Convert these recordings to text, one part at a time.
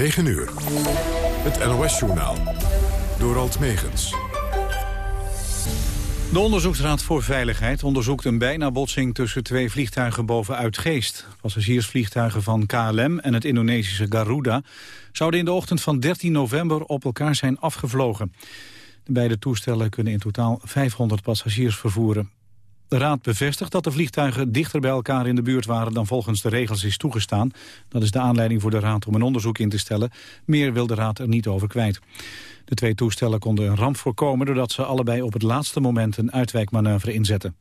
9 uur. Het NOS-journaal. Door Alt Megens. De Onderzoeksraad voor Veiligheid onderzoekt een bijna botsing tussen twee vliegtuigen boven Uitgeest. Passagiersvliegtuigen van KLM en het Indonesische Garuda zouden in de ochtend van 13 november op elkaar zijn afgevlogen. De beide toestellen kunnen in totaal 500 passagiers vervoeren. De Raad bevestigt dat de vliegtuigen dichter bij elkaar in de buurt waren dan volgens de regels is toegestaan. Dat is de aanleiding voor de Raad om een onderzoek in te stellen. Meer wil de Raad er niet over kwijt. De twee toestellen konden een ramp voorkomen doordat ze allebei op het laatste moment een uitwijkmanoeuvre inzetten.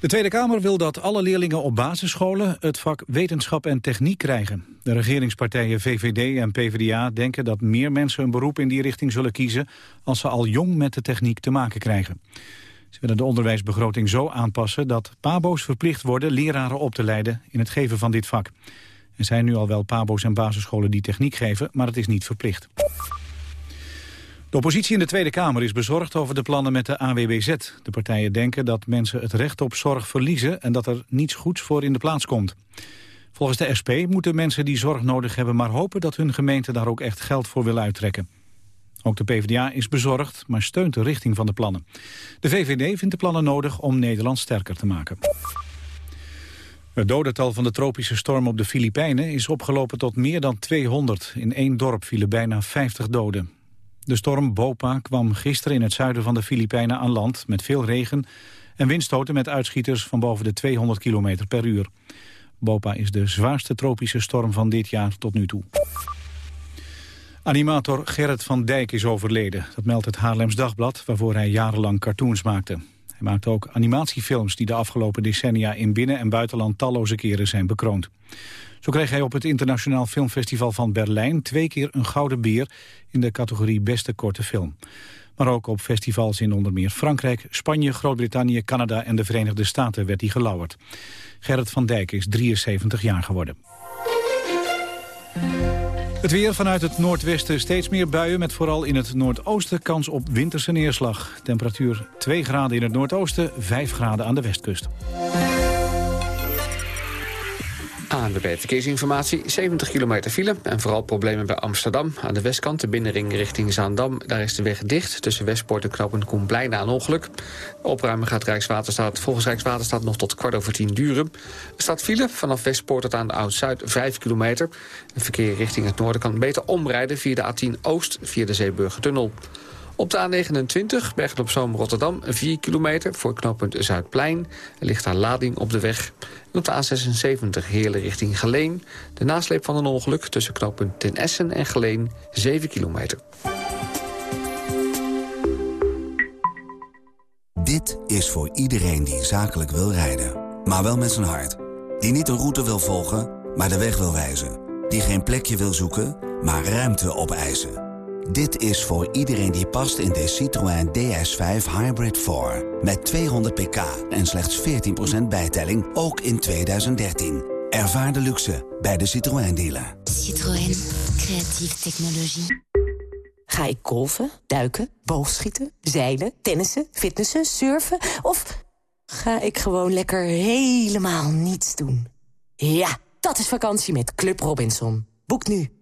De Tweede Kamer wil dat alle leerlingen op basisscholen het vak wetenschap en techniek krijgen. De regeringspartijen VVD en PvdA denken dat meer mensen een beroep in die richting zullen kiezen als ze al jong met de techniek te maken krijgen. Ze willen de onderwijsbegroting zo aanpassen dat pabo's verplicht worden leraren op te leiden in het geven van dit vak. Er zijn nu al wel pabo's en basisscholen die techniek geven, maar het is niet verplicht. De oppositie in de Tweede Kamer is bezorgd over de plannen met de AWBZ. De partijen denken dat mensen het recht op zorg verliezen... en dat er niets goeds voor in de plaats komt. Volgens de SP moeten mensen die zorg nodig hebben maar hopen... dat hun gemeente daar ook echt geld voor wil uittrekken. Ook de PvdA is bezorgd, maar steunt de richting van de plannen. De VVD vindt de plannen nodig om Nederland sterker te maken. Het dodental van de tropische storm op de Filipijnen is opgelopen tot meer dan 200. In één dorp vielen bijna 50 doden. De storm Bopa kwam gisteren in het zuiden van de Filipijnen aan land... met veel regen en windstoten met uitschieters van boven de 200 km per uur. Bopa is de zwaarste tropische storm van dit jaar tot nu toe. Animator Gerrit van Dijk is overleden. Dat meldt het Haarlems Dagblad, waarvoor hij jarenlang cartoons maakte. Hij maakte ook animatiefilms die de afgelopen decennia in binnen- en buitenland talloze keren zijn bekroond. Zo kreeg hij op het Internationaal Filmfestival van Berlijn twee keer een gouden beer in de categorie beste korte film. Maar ook op festivals in onder meer Frankrijk, Spanje, Groot-Brittannië, Canada en de Verenigde Staten werd hij gelauwerd. Gerrit van Dijk is 73 jaar geworden. Het weer vanuit het noordwesten steeds meer buien... met vooral in het noordoosten kans op winterse neerslag. Temperatuur 2 graden in het noordoosten, 5 graden aan de westkust. De verkeersinformatie, 70 kilometer file en vooral problemen bij Amsterdam. Aan de westkant, de binnenring richting Zaandam, daar is de weg dicht. Tussen Westpoort en Knoop Koenplein na een ongeluk. Opruimen gaat Rijkswaterstaat, volgens Rijkswaterstaat nog tot kwart over tien duren. Staat file vanaf Westpoort tot aan de Oud-Zuid, 5 kilometer. Het verkeer richting het noorden kan beter omrijden via de A10 Oost, via de Zeeburgertunnel. Op de A29, Bergen op Zoom Rotterdam, 4 kilometer voor knooppunt Zuidplein. Ligt daar lading op de weg. En op de A76 Heerlen richting Geleen. De nasleep van een ongeluk tussen knooppunt Ten Essen en Geleen, 7 kilometer. Dit is voor iedereen die zakelijk wil rijden, maar wel met zijn hart. Die niet een route wil volgen, maar de weg wil wijzen. Die geen plekje wil zoeken, maar ruimte opeisen. Dit is voor iedereen die past in de Citroën DS5 Hybrid 4. Met 200 pk en slechts 14% bijtelling, ook in 2013. Ervaar de luxe bij de Citroën dealer. Citroën, creatieve technologie. Ga ik golfen, duiken, boogschieten, zeilen, tennissen, fitnessen, surfen... of ga ik gewoon lekker helemaal niets doen? Ja, dat is vakantie met Club Robinson. Boek nu.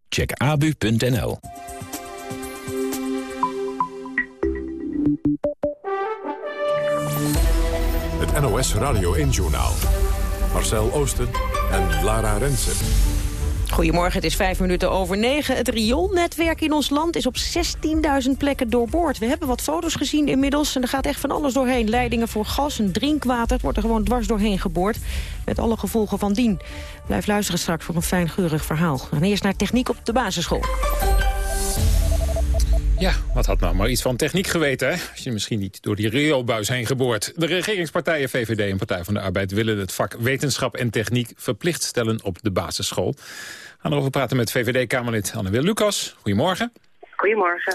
Check abu.nl. Het NOS Radio 1-journaal. Marcel Oosten en Lara Rensen. Goedemorgen, het is vijf minuten over negen. Het rioolnetwerk in ons land is op 16.000 plekken doorboord. We hebben wat foto's gezien inmiddels en er gaat echt van alles doorheen. Leidingen voor gas en drinkwater, het wordt er gewoon dwars doorheen geboord. Met alle gevolgen van dien. Blijf luisteren straks voor een fijn geurig verhaal. En eerst naar techniek op de basisschool. Ja, wat had nou maar iets van techniek geweten, hè? Als je misschien niet door die rioolbuis heen geboord. De regeringspartijen VVD en Partij van de Arbeid willen het vak wetenschap en techniek verplicht stellen op de basisschool. We gaan erover praten met VVD-Kamerlid Anne-Wil Lucas. Goedemorgen. Goedemorgen.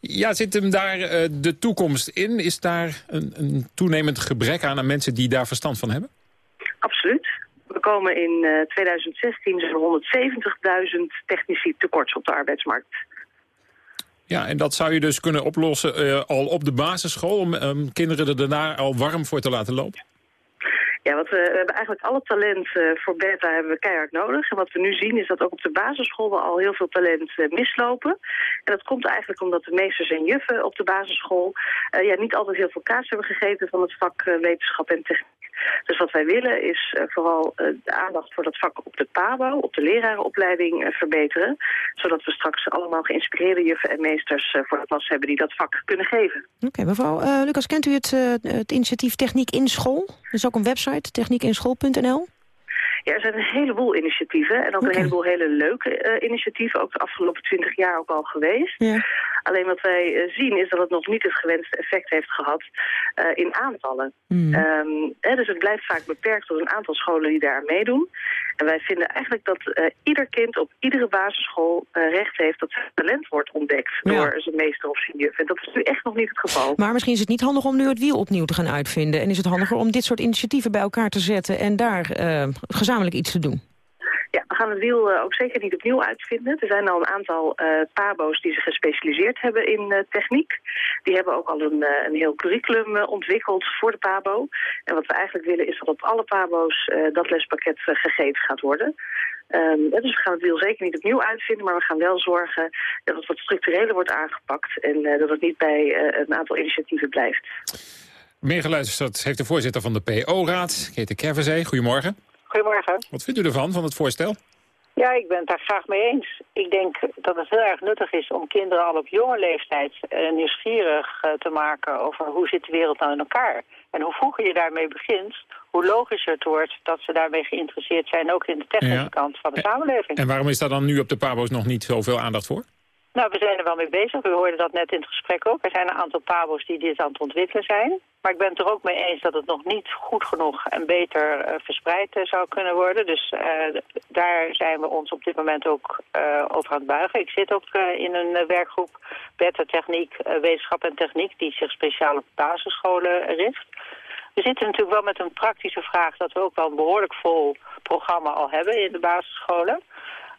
Ja, zit hem daar uh, de toekomst in? Is daar een, een, toenemend gebrek aan aan mensen die daar verstand van hebben? Absoluut. We komen in uh, 2016 zo'n 170.000 technici tekort op de arbeidsmarkt. Ja, en dat zou je dus kunnen oplossen uh, al op de basisschool... om um, kinderen er daarna al warm voor te laten lopen? Ja, wat we, hebben eigenlijk alle talent uh, voor beta hebben we keihard nodig. En wat we nu zien is dat ook op de basisschool we al heel veel talent uh, mislopen. En dat komt eigenlijk omdat de meesters en juffen op de basisschool... Uh, ja, niet altijd heel veel kaas hebben gegeten van het vak wetenschap en techniek. Dus wat wij willen is uh, vooral uh, de aandacht voor dat vak op de PABO, op de lerarenopleiding uh, verbeteren. Zodat we straks allemaal geïnspireerde juffen en meesters voor de klas hebben die dat vak kunnen geven. Oké, mevrouw Lucas, kent u het, het initiatief Techniek in School? Er is ook een website, techniekinschool.nl. Ja, er zijn een heleboel initiatieven en ook okay. een heleboel hele leuke uh, initiatieven, ook de afgelopen twintig jaar ook al geweest. Ja. Alleen wat wij uh, zien is dat het nog niet het gewenste effect heeft gehad uh, in aantallen. Mm. Um, hè, dus het blijft vaak beperkt tot een aantal scholen die daar meedoen. En wij vinden eigenlijk dat ieder kind op iedere basisschool recht heeft dat zijn talent wordt ontdekt Ja. door zijn meester of zijn juf. En dat is nu echt nog niet het geval. Maar misschien is het niet handig om nu het wiel opnieuw te gaan uitvinden. En is het handiger om dit soort initiatieven bij elkaar te zetten... en daar uh, gezamenlijk iets te doen? Ja, we gaan het wiel uh, ook zeker niet opnieuw uitvinden. Er zijn al een aantal uh, pabo's die zich gespecialiseerd hebben in uh, techniek. Die hebben ook al een, een heel curriculum ontwikkeld voor de pabo. En wat we eigenlijk willen is dat op alle pabo's dat lespakket gegeven gaat worden. Um, dus we gaan het wiel zeker niet opnieuw uitvinden, maar we gaan wel zorgen dat het wat structureler wordt aangepakt en dat het niet bij een aantal initiatieven blijft. Meer geluisterd heeft de voorzitter van de PO-raad, Kete Kerverzee. Goedemorgen. Goedemorgen. Wat vindt u ervan, van het voorstel? Ja, ik ben het daar graag mee eens. Ik denk dat het heel erg nuttig is om kinderen al op jonge leeftijd uh, nieuwsgierig uh, te maken over hoe zit de wereld nou in elkaar. En hoe vroeger je daarmee begint, hoe logischer het wordt dat ze daarmee geïnteresseerd zijn, ook in de technische ja. kant van de en, samenleving. En waarom is daar dan nu op de PABO's nog niet zoveel aandacht voor? Nou, we zijn er wel mee bezig. U hoorde dat net in het gesprek ook. Er zijn een aantal pabo's die dit aan het ontwikkelen zijn. Maar ik ben het er ook mee eens dat het nog niet goed genoeg en beter uh, verspreid uh, zou kunnen worden. Dus uh, daar zijn we ons op dit moment ook over aan het buigen. Ik zit ook in een werkgroep Beta Techniek, Wetenschap en Techniek... die zich speciaal op basisscholen richt. We zitten natuurlijk wel met een praktische vraag... dat we ook wel een behoorlijk vol programma al hebben in de basisscholen...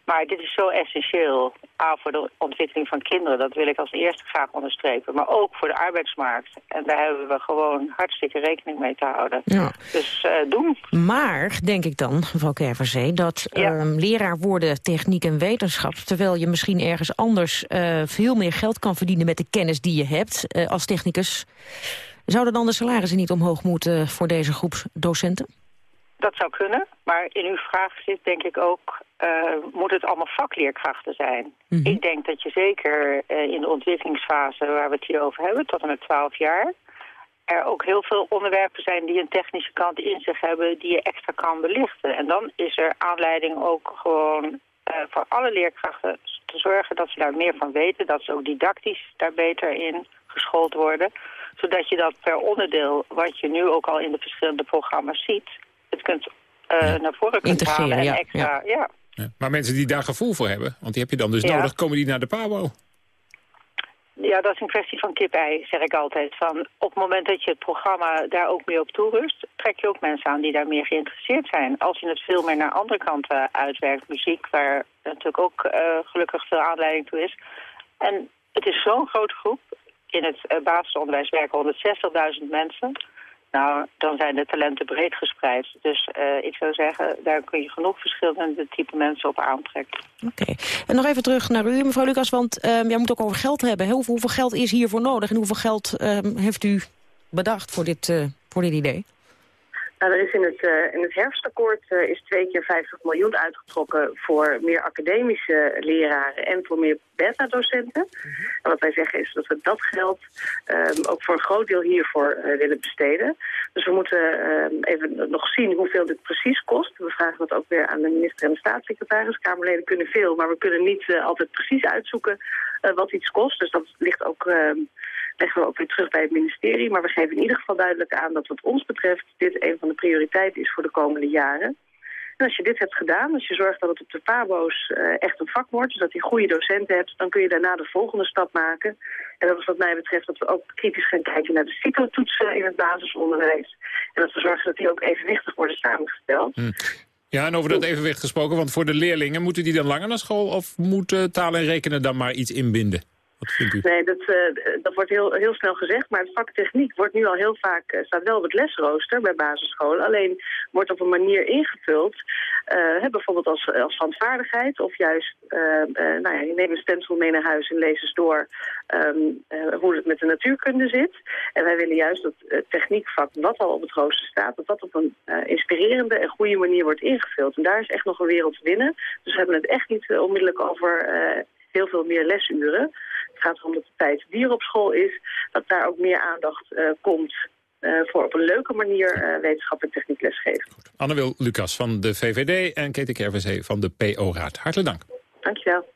Maar dit is zo essentieel, A, voor de ontwikkeling van kinderen. Dat wil ik als eerste graag onderstrepen. Maar ook voor de arbeidsmarkt. En daar hebben we gewoon hartstikke rekening mee te houden. Ja. Dus uh, doen. Maar, denk ik dan, mevrouw Kerverzee... dat ja. um, leraar worden techniek en wetenschap... terwijl je misschien ergens anders uh, veel meer geld kan verdienen... met de kennis die je hebt uh, als technicus... zouden dan de salarissen niet omhoog moeten voor deze groep docenten? Dat zou kunnen, maar in uw vraag zit denk ik ook... Uh, moet het allemaal vakleerkrachten zijn? Mhm. Mm -hmm. Ik denk dat je zeker uh, in de ontwikkelingsfase waar we het hier over hebben... tot en met 12 jaar... er ook heel veel onderwerpen zijn die een technische kant in zich hebben... die je extra kan belichten. En dan is er aanleiding ook gewoon uh, voor alle leerkrachten te zorgen... dat ze daar meer van weten, dat ze ook didactisch daar beter in geschoold worden... zodat je dat per onderdeel, wat je nu ook al in de verschillende programma's ziet het kunt uh, ja. naar voren kunt halen. En ja, extra, ja. Ja. Ja. Maar mensen die daar gevoel voor hebben, want die heb je dan dus Ja. nodig, komen die naar de PABO? Ja, dat is een kwestie van kip-ei, zeg ik altijd. Van op het moment dat je het programma daar ook mee op toerust... trek je ook mensen aan die daar meer geïnteresseerd zijn. Als je het veel meer naar andere kanten uitwerkt, muziek... waar natuurlijk ook uh, gelukkig veel aanleiding toe is. En het is zo'n grote groep. In het uh, basisonderwijs werken 160.000 mensen... Nou, dan zijn de talenten breed gespreid. Dus uh, ik zou zeggen, daar kun je genoeg verschillende type mensen op aantrekken. Oké. En nog even terug naar u, mevrouw Lucas, want um, jij moet ook over geld hebben. Hoeveel, geld is hiervoor nodig en hoeveel geld um, heeft u bedacht voor dit, uh, voor dit idee? Er is in het, uh, in het herfstakkoord uh, is twee keer 50 miljoen uitgetrokken voor meer academische leraren en voor meer beta-docenten. En wat wij zeggen is dat we dat geld um, ook voor een groot deel hiervoor uh, willen besteden. Dus we moeten um, even nog zien hoeveel dit precies kost. We vragen dat ook weer aan de minister en de staatssecretaris. Kamerleden kunnen veel, maar we kunnen niet altijd precies uitzoeken wat iets kost. Dus dat ligt ook... Leggen we ook weer terug bij het ministerie. Maar we geven in ieder geval duidelijk aan dat wat ons betreft dit een van de prioriteiten is voor de komende jaren. En als je dit hebt gedaan, als je zorgt dat het op de PABO's uh, echt een vak wordt, dus dat je goede docenten hebt, dan kun je daarna de volgende stap maken. En dat is wat mij betreft dat we ook kritisch gaan kijken naar de CITO-toetsen in het basisonderwijs. En dat we zorgen dat die ook evenwichtig worden samengesteld. Hm. Ja, en over dat evenwicht gesproken, want voor de leerlingen, moeten die dan langer naar school of moeten taal en rekenen dan maar iets inbinden? Nee, dat, uh, dat wordt heel, heel snel gezegd. Maar het vak techniek wordt nu al heel vaak, uh, staat wel op het lesrooster bij basisscholen. Alleen wordt op een manier ingevuld, uh, bijvoorbeeld als, als handvaardigheid. Of juist, nou ja, je neemt een stencil mee naar huis en leest eens door um, hoe het met de natuurkunde zit. En wij willen juist dat het techniekvak, wat al op het rooster staat, dat dat op een inspirerende en goede manier wordt ingevuld. En daar is echt nog een wereld te winnen. Dus we hebben het echt niet onmiddellijk over heel veel meer lesuren. Het gaat erom dat de tijd die er op school is, dat daar ook meer aandacht uh, komt uh, voor op een leuke manier uh, wetenschap en techniek lesgeven. Anne-Wil Lucas van de VVD en Katie Kervc van de PO-raad. Hartelijk dank. Dankjewel.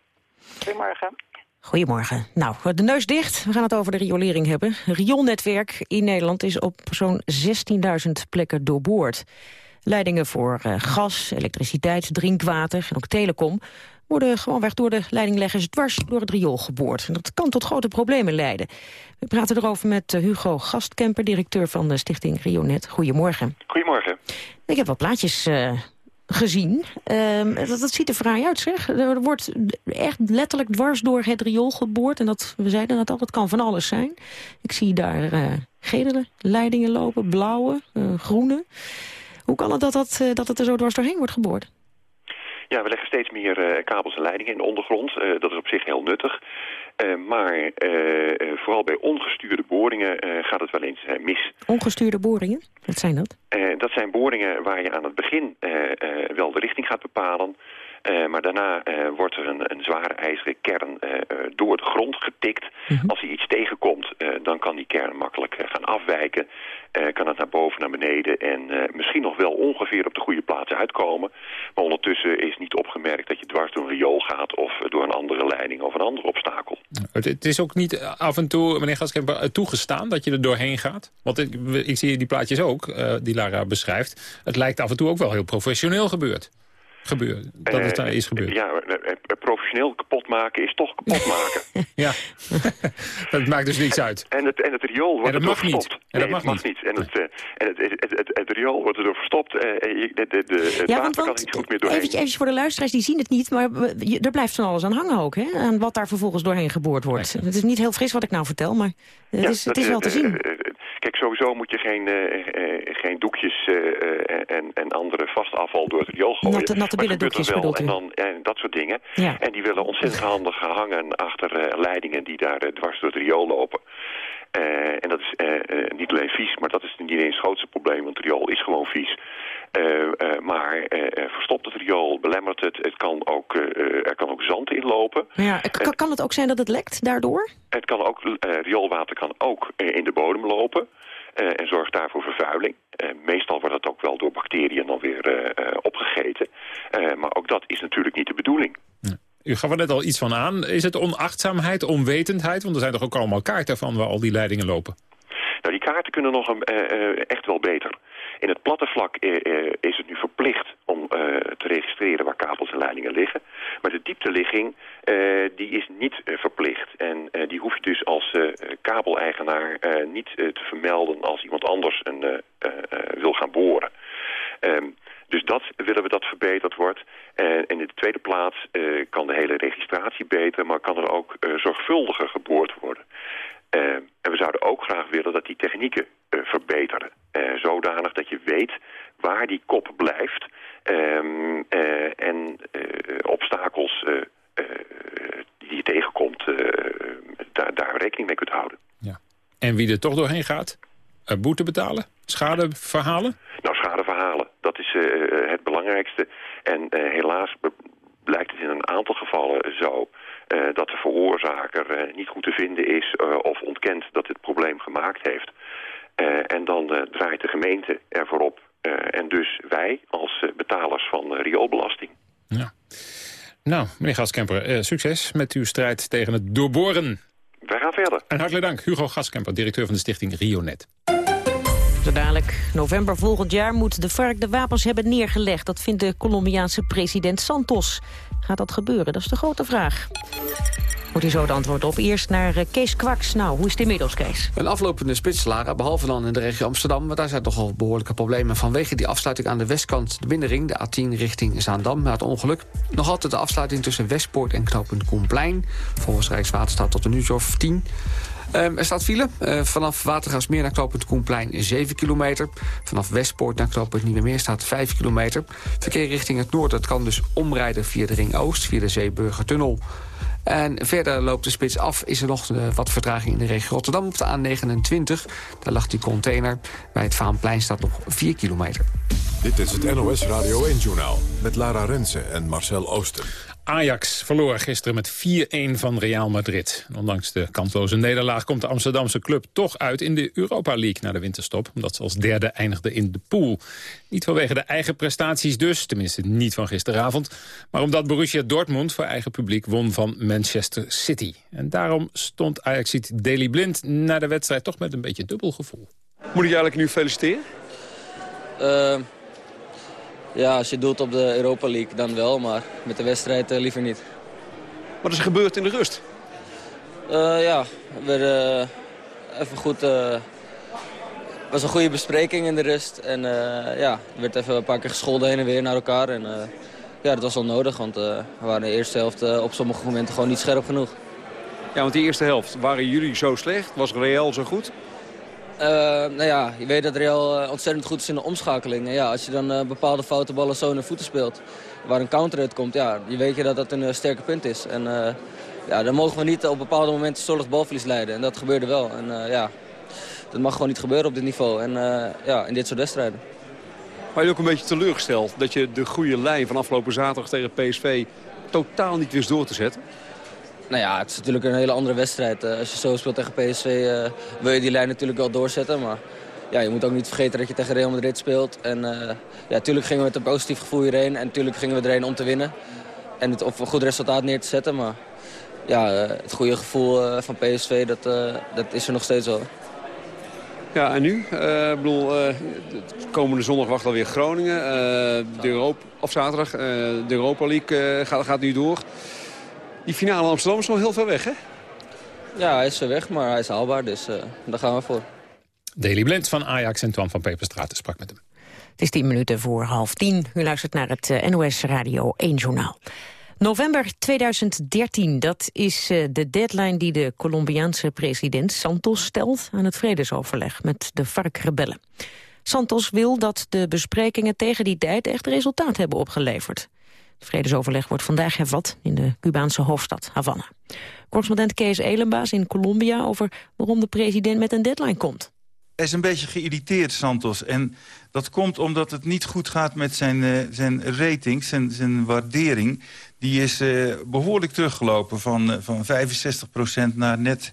Goedemorgen. Goedemorgen. Nou, de neus dicht. We gaan het over de riolering hebben. Rioolnetwerk in Nederland is op zo'n 16.000 plekken doorboord. Leidingen voor uh, gas, elektriciteit, drinkwater en ook telecom worden gewoonweg door de leidingleggers dwars door het riool geboord. En dat kan tot grote problemen leiden. We praten erover met eh, Hugo Gastkemper, directeur van de stichting Rionet. Goedemorgen. Goedemorgen. Ik heb wat plaatjes uh, gezien. Dat, dat, ziet er fraai uit, zeg. Er wordt echt letterlijk dwars door het riool geboord. En dat, we zeiden dat al, dat kan van alles zijn. Ik zie daar uh, gele leidingen lopen, blauwe, groene. Hoe kan het dat, dat, dat het er zo dwars doorheen wordt geboord? Ja, we leggen steeds meer uh, kabels en leidingen in de ondergrond. Uh, dat is op zich heel nuttig. Uh, maar vooral bij ongestuurde boringen gaat het wel eens mis. Ongestuurde boringen? Wat zijn dat? dat zijn boringen waar je aan het begin wel de richting gaat bepalen... Uh, maar daarna uh, wordt er een, een zware ijzeren kern uh, door de grond getikt. -hmm. Als hij iets tegenkomt, dan kan die kern makkelijk gaan afwijken. kan het naar boven, naar beneden en misschien nog wel ongeveer op de goede plaats uitkomen. Maar ondertussen is niet opgemerkt dat je dwars door een riool gaat... of door een andere leiding of een ander obstakel. Het, het is ook niet af en toe, meneer Gaskemper, toegestaan dat je er doorheen gaat? Want ik, ik zie die plaatjes ook, die Lara beschrijft. Het lijkt af en toe ook wel heel professioneel gebeurd gebeuren, dat het daar is gebeurd. Ja, professioneel kapot maken is toch kapot maken. ja, dat maakt dus niks uit. En het, en het riool wordt en dat mag verstopt. Niet. En dat mag, mag niet. En, het, en het, het, het, het, riool wordt erdoor verstopt. De, de, de, het ja, water want, kan want, niet goed meer doorheen. Eventjes, voor de luisteraars, die zien het niet, maar er blijft van alles aan hangen ook. Hè? Aan wat daar vervolgens doorheen geboord wordt. Het is niet heel fris wat ik nou vertel, maar het, ja, is, het is wel te zien. Kijk, sowieso moet je geen, uh, geen doekjes en, en andere vast afval door het riool gooien. Natte, natte billendoekjes wel, en, dan, en dat soort dingen. Ja. En die willen ontzettend handig hangen achter leidingen die daar dwars door het riool lopen. En dat is niet alleen vies, maar dat is niet eens het grootste probleem, want het riool is gewoon vies. Maar verstopt het riool, belemmert het, het kan ook, er kan ook zand in lopen. Ja, kan, kan het ook zijn dat het lekt daardoor? Het kan ook, rioolwater kan ook in de bodem lopen. en zorgt daarvoor vervuiling. meestal wordt dat ook wel door bacteriën dan weer opgegeten. maar ook dat is natuurlijk niet de bedoeling. Ja. U gaf er net al iets van aan. Is het onachtzaamheid, onwetendheid? Want er zijn toch ook allemaal kaarten van waar al die leidingen lopen? Nou, die kaarten kunnen nog een, uh, echt wel beter. In het platte vlak uh, is het nu verplicht om te registreren waar kabels en leidingen liggen. Maar de diepteligging die is niet verplicht. En die hoef je dus als kabeleigenaar niet te vermelden als iemand anders een, wil gaan boren. Um, dus dat willen we dat verbeterd wordt. En in de tweede plaats kan de hele registratie beter, maar kan er ook zorgvuldiger geboord worden. Uh, en we zouden ook graag willen dat die technieken verbeteren. zodanig dat je weet waar die kop blijft ehm, en obstakels die je tegenkomt, daar, daar rekening mee kunt houden. Ja. En wie er toch doorheen gaat? boete betalen? Schade verhalen? Nou, schade belangrijkste. En helaas blijkt het in een aantal gevallen zo dat de veroorzaker niet goed te vinden is of ontkent dat dit probleem gemaakt heeft. en dan draait de gemeente ervoor op en dus wij als betalers van rioolbelasting. Ja. Nou, meneer Gaskemper, succes met uw strijd tegen het doorboren. Wij gaan verder. En hartelijk dank, Hugo Gaskemper, directeur van de stichting RioNet. Dadelijk, november volgend jaar moet de FARC de wapens hebben neergelegd. Dat vindt de Colombiaanse president Santos. Gaat dat gebeuren? Dat is de grote vraag. Moet hij zo het antwoord op. Eerst naar uh, Kees Kwaks. Nou, hoe is het inmiddels, Kees? Een aflopende spits, behalve dan in de regio Amsterdam. Maar daar zijn toch al behoorlijke problemen vanwege die afsluiting aan de westkant. De binnenring, de A10 richting Zaandam, na het ongeluk. Nog altijd de afsluiting tussen Westpoort en knooppunt Koenplein. Volgens Rijkswaterstaat tot een uurtje of 10. Um, er staat file. Uh, vanaf Watergaasmeer naar knooppunt Koenplein 7 kilometer. Vanaf Westpoort naar knooppunt Nieuwemeer staat 5 kilometer. Verkeer richting het noorden kan dus omrijden via de Ring Oost... via de Zeeburgertunnel. En verder loopt de spits af. Is er nog uh, wat vertraging in de regio Rotterdam op de A29. Daar lag die container. Bij het Vaanplein staat nog 4 kilometer. Dit is het NOS Radio 1-journaal met Lara Rensen en Marcel Oosten. Ajax verloor gisteren met 4-1 van Real Madrid. ondanks de kansloze nederlaag komt de Amsterdamse club toch uit in de Europa League na de winterstop. Omdat ze als derde eindigde in de pool. Niet vanwege de eigen prestaties dus, tenminste niet van gisteravond. Maar omdat Borussia Dortmund voor eigen publiek won van Manchester City. En daarom stond Ajax Daily Blind na de wedstrijd toch met een beetje dubbel gevoel. Moet ik je eigenlijk nu feliciteren? Uh, ja, als je doelt op de Europa League dan wel, maar met de wedstrijd uh, liever niet. Wat is er gebeurd in de rust? Uh, ja, we uh, even goed... Het was een goede bespreking in de rust. En ja, er werd even een paar keer gescholden heen en weer naar elkaar. En ja, dat was wel nodig, want we waren de eerste helft op sommige momenten gewoon niet scherp genoeg. Ja, want die eerste helft, waren jullie zo slecht? Was Real zo goed? Uh, nou ja, je weet dat Real uh, ontzettend goed is in de omschakeling. Ja, als je dan uh, bepaalde foute ballen zo naar voeten speelt, waar een counter uit komt, ja, je weet je dat dat een sterke punt is. En ja, dan mogen we niet op bepaalde momenten zorg balverlies leiden. En dat gebeurde wel. En ja, dat mag gewoon niet gebeuren op dit niveau. En ja, in dit soort wedstrijden. Maar je ook een beetje teleurgesteld dat je de goede lijn van afgelopen zaterdag tegen PSV totaal niet wist door te zetten? Nou ja, het is natuurlijk een hele andere wedstrijd. Uh, als je zo speelt tegen PSV uh, wil je die lijn natuurlijk wel doorzetten. Maar ja, je moet ook niet vergeten dat je tegen Real Madrid speelt. En uh, ja, natuurlijk gingen we met een positief gevoel hierheen. En natuurlijk gingen we erheen om te winnen. En het, of een goed resultaat neer te zetten. Maar ja, het goede gevoel van PSV, dat, dat is er nog steeds wel. Ja, en nu? Bedoel, komende zondag wacht alweer Groningen. de Europa, of zaterdag, de Europa League gaat, gaat nu door. Die finale in Amsterdam is nog heel ver weg, hè? Ja, hij is ver weg, maar hij is haalbaar, dus uh, daar gaan we voor. Daily Blind van Ajax en Twan van Peperstraat sprak met hem. Het is tien minuten voor half tien. U luistert naar het uh, NOS Radio 1 Journaal. November 2013, dat is uh, de deadline die de Colombiaanse president Santos stelt aan het vredesoverleg met de FARC-rebellen. Santos wil dat de besprekingen tegen die tijd echt resultaat hebben opgeleverd. Het vredesoverleg wordt vandaag hervat in de Cubaanse hoofdstad Havana. Correspondent Kees Elenbaas in Colombia over waarom de president met een deadline komt. Hij is een beetje geïrriteerd, Santos. En dat komt omdat het niet goed gaat met zijn, uh, zijn rating, zijn, zijn waardering. Die is uh, behoorlijk teruggelopen van, uh, van 65% naar net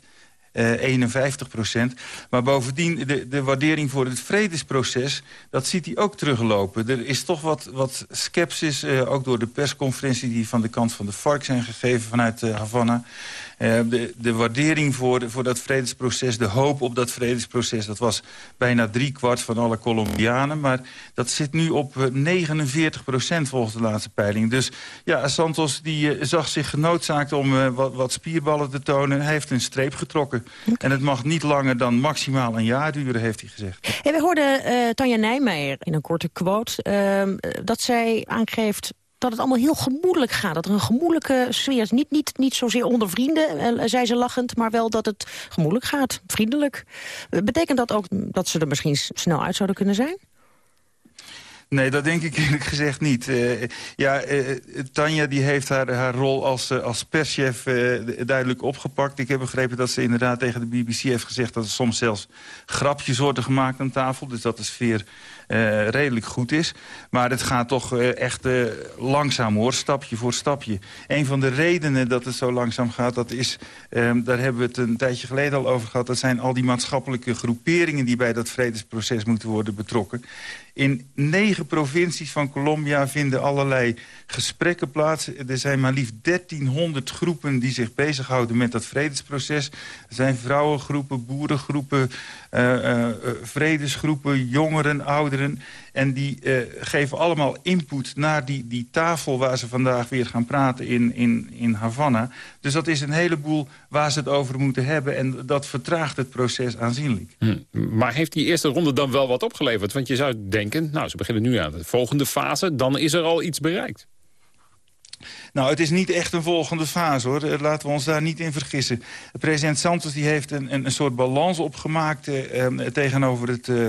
uh, 51 procent. Maar bovendien, de, de waardering voor het vredesproces... dat ziet hij ook teruglopen. Er is toch wat, wat sceptisch, uh, ook door de persconferentie... die van de kant van de FARC zijn gegeven vanuit uh, Havana... Uh, de, de waardering voor, voor dat vredesproces, de hoop op dat vredesproces... dat was bijna driekwart van alle Colombianen. Maar dat zit nu op 49 procent volgens de laatste peiling. Dus ja, Santos die, uh, zag zich genoodzaakt om wat, wat spierballen te tonen. Hij heeft een streep getrokken. Okay. En het mag niet langer dan maximaal een jaar duren, heeft hij gezegd. Hey, we hoorden Tanja Nijmeijer in een korte quote... Ehm, dat zij aangeeft dat het allemaal heel gemoedelijk gaat. Dat er een gemoedelijke sfeer is. Niet, niet, niet zozeer onder vrienden, uh, zei ze lachend... maar wel dat het gemoedelijk gaat, vriendelijk. Betekent dat ook dat ze er misschien snel uit zouden kunnen zijn? Nee, dat denk ik eerlijk gezegd niet. Uh, ja, Tanja die heeft haar, haar rol als, als perschef duidelijk opgepakt. Ik heb begrepen dat ze inderdaad tegen de BBC heeft gezegd... dat er soms zelfs grapjes worden gemaakt aan tafel. Dus dat de sfeer eh, redelijk goed is. Maar het gaat toch eh, echt uh, langzaam hoor, stapje voor stapje. Een van de redenen dat het zo langzaam gaat, dat is... Ehm, daar hebben we het een tijdje geleden al over gehad... dat zijn al die maatschappelijke groeperingen die bij dat vredesproces moeten worden betrokken. In negen provincies van Colombia vinden allerlei gesprekken plaats. Er zijn maar liefst 1300 groepen die zich bezighouden met dat vredesproces. Er zijn vrouwengroepen, boerengroepen, uh, vredesgroepen, jongeren, ouderen. En die uh, geven allemaal input naar die, die tafel waar ze vandaag weer gaan praten in, in, in Havana. Dus dat is een heleboel waar ze het over moeten hebben. En dat vertraagt het proces aanzienlijk. Hm. Maar heeft die eerste ronde dan wel wat opgeleverd? Want je zou denken, nou, ze beginnen nu aan de volgende fase. Dan is er al iets bereikt. Nou, het is niet echt een volgende fase, hoor. Laten we ons daar niet in vergissen. President Santos die heeft een, een, een soort balans opgemaakt... Eh, eh, tegenover het... Eh,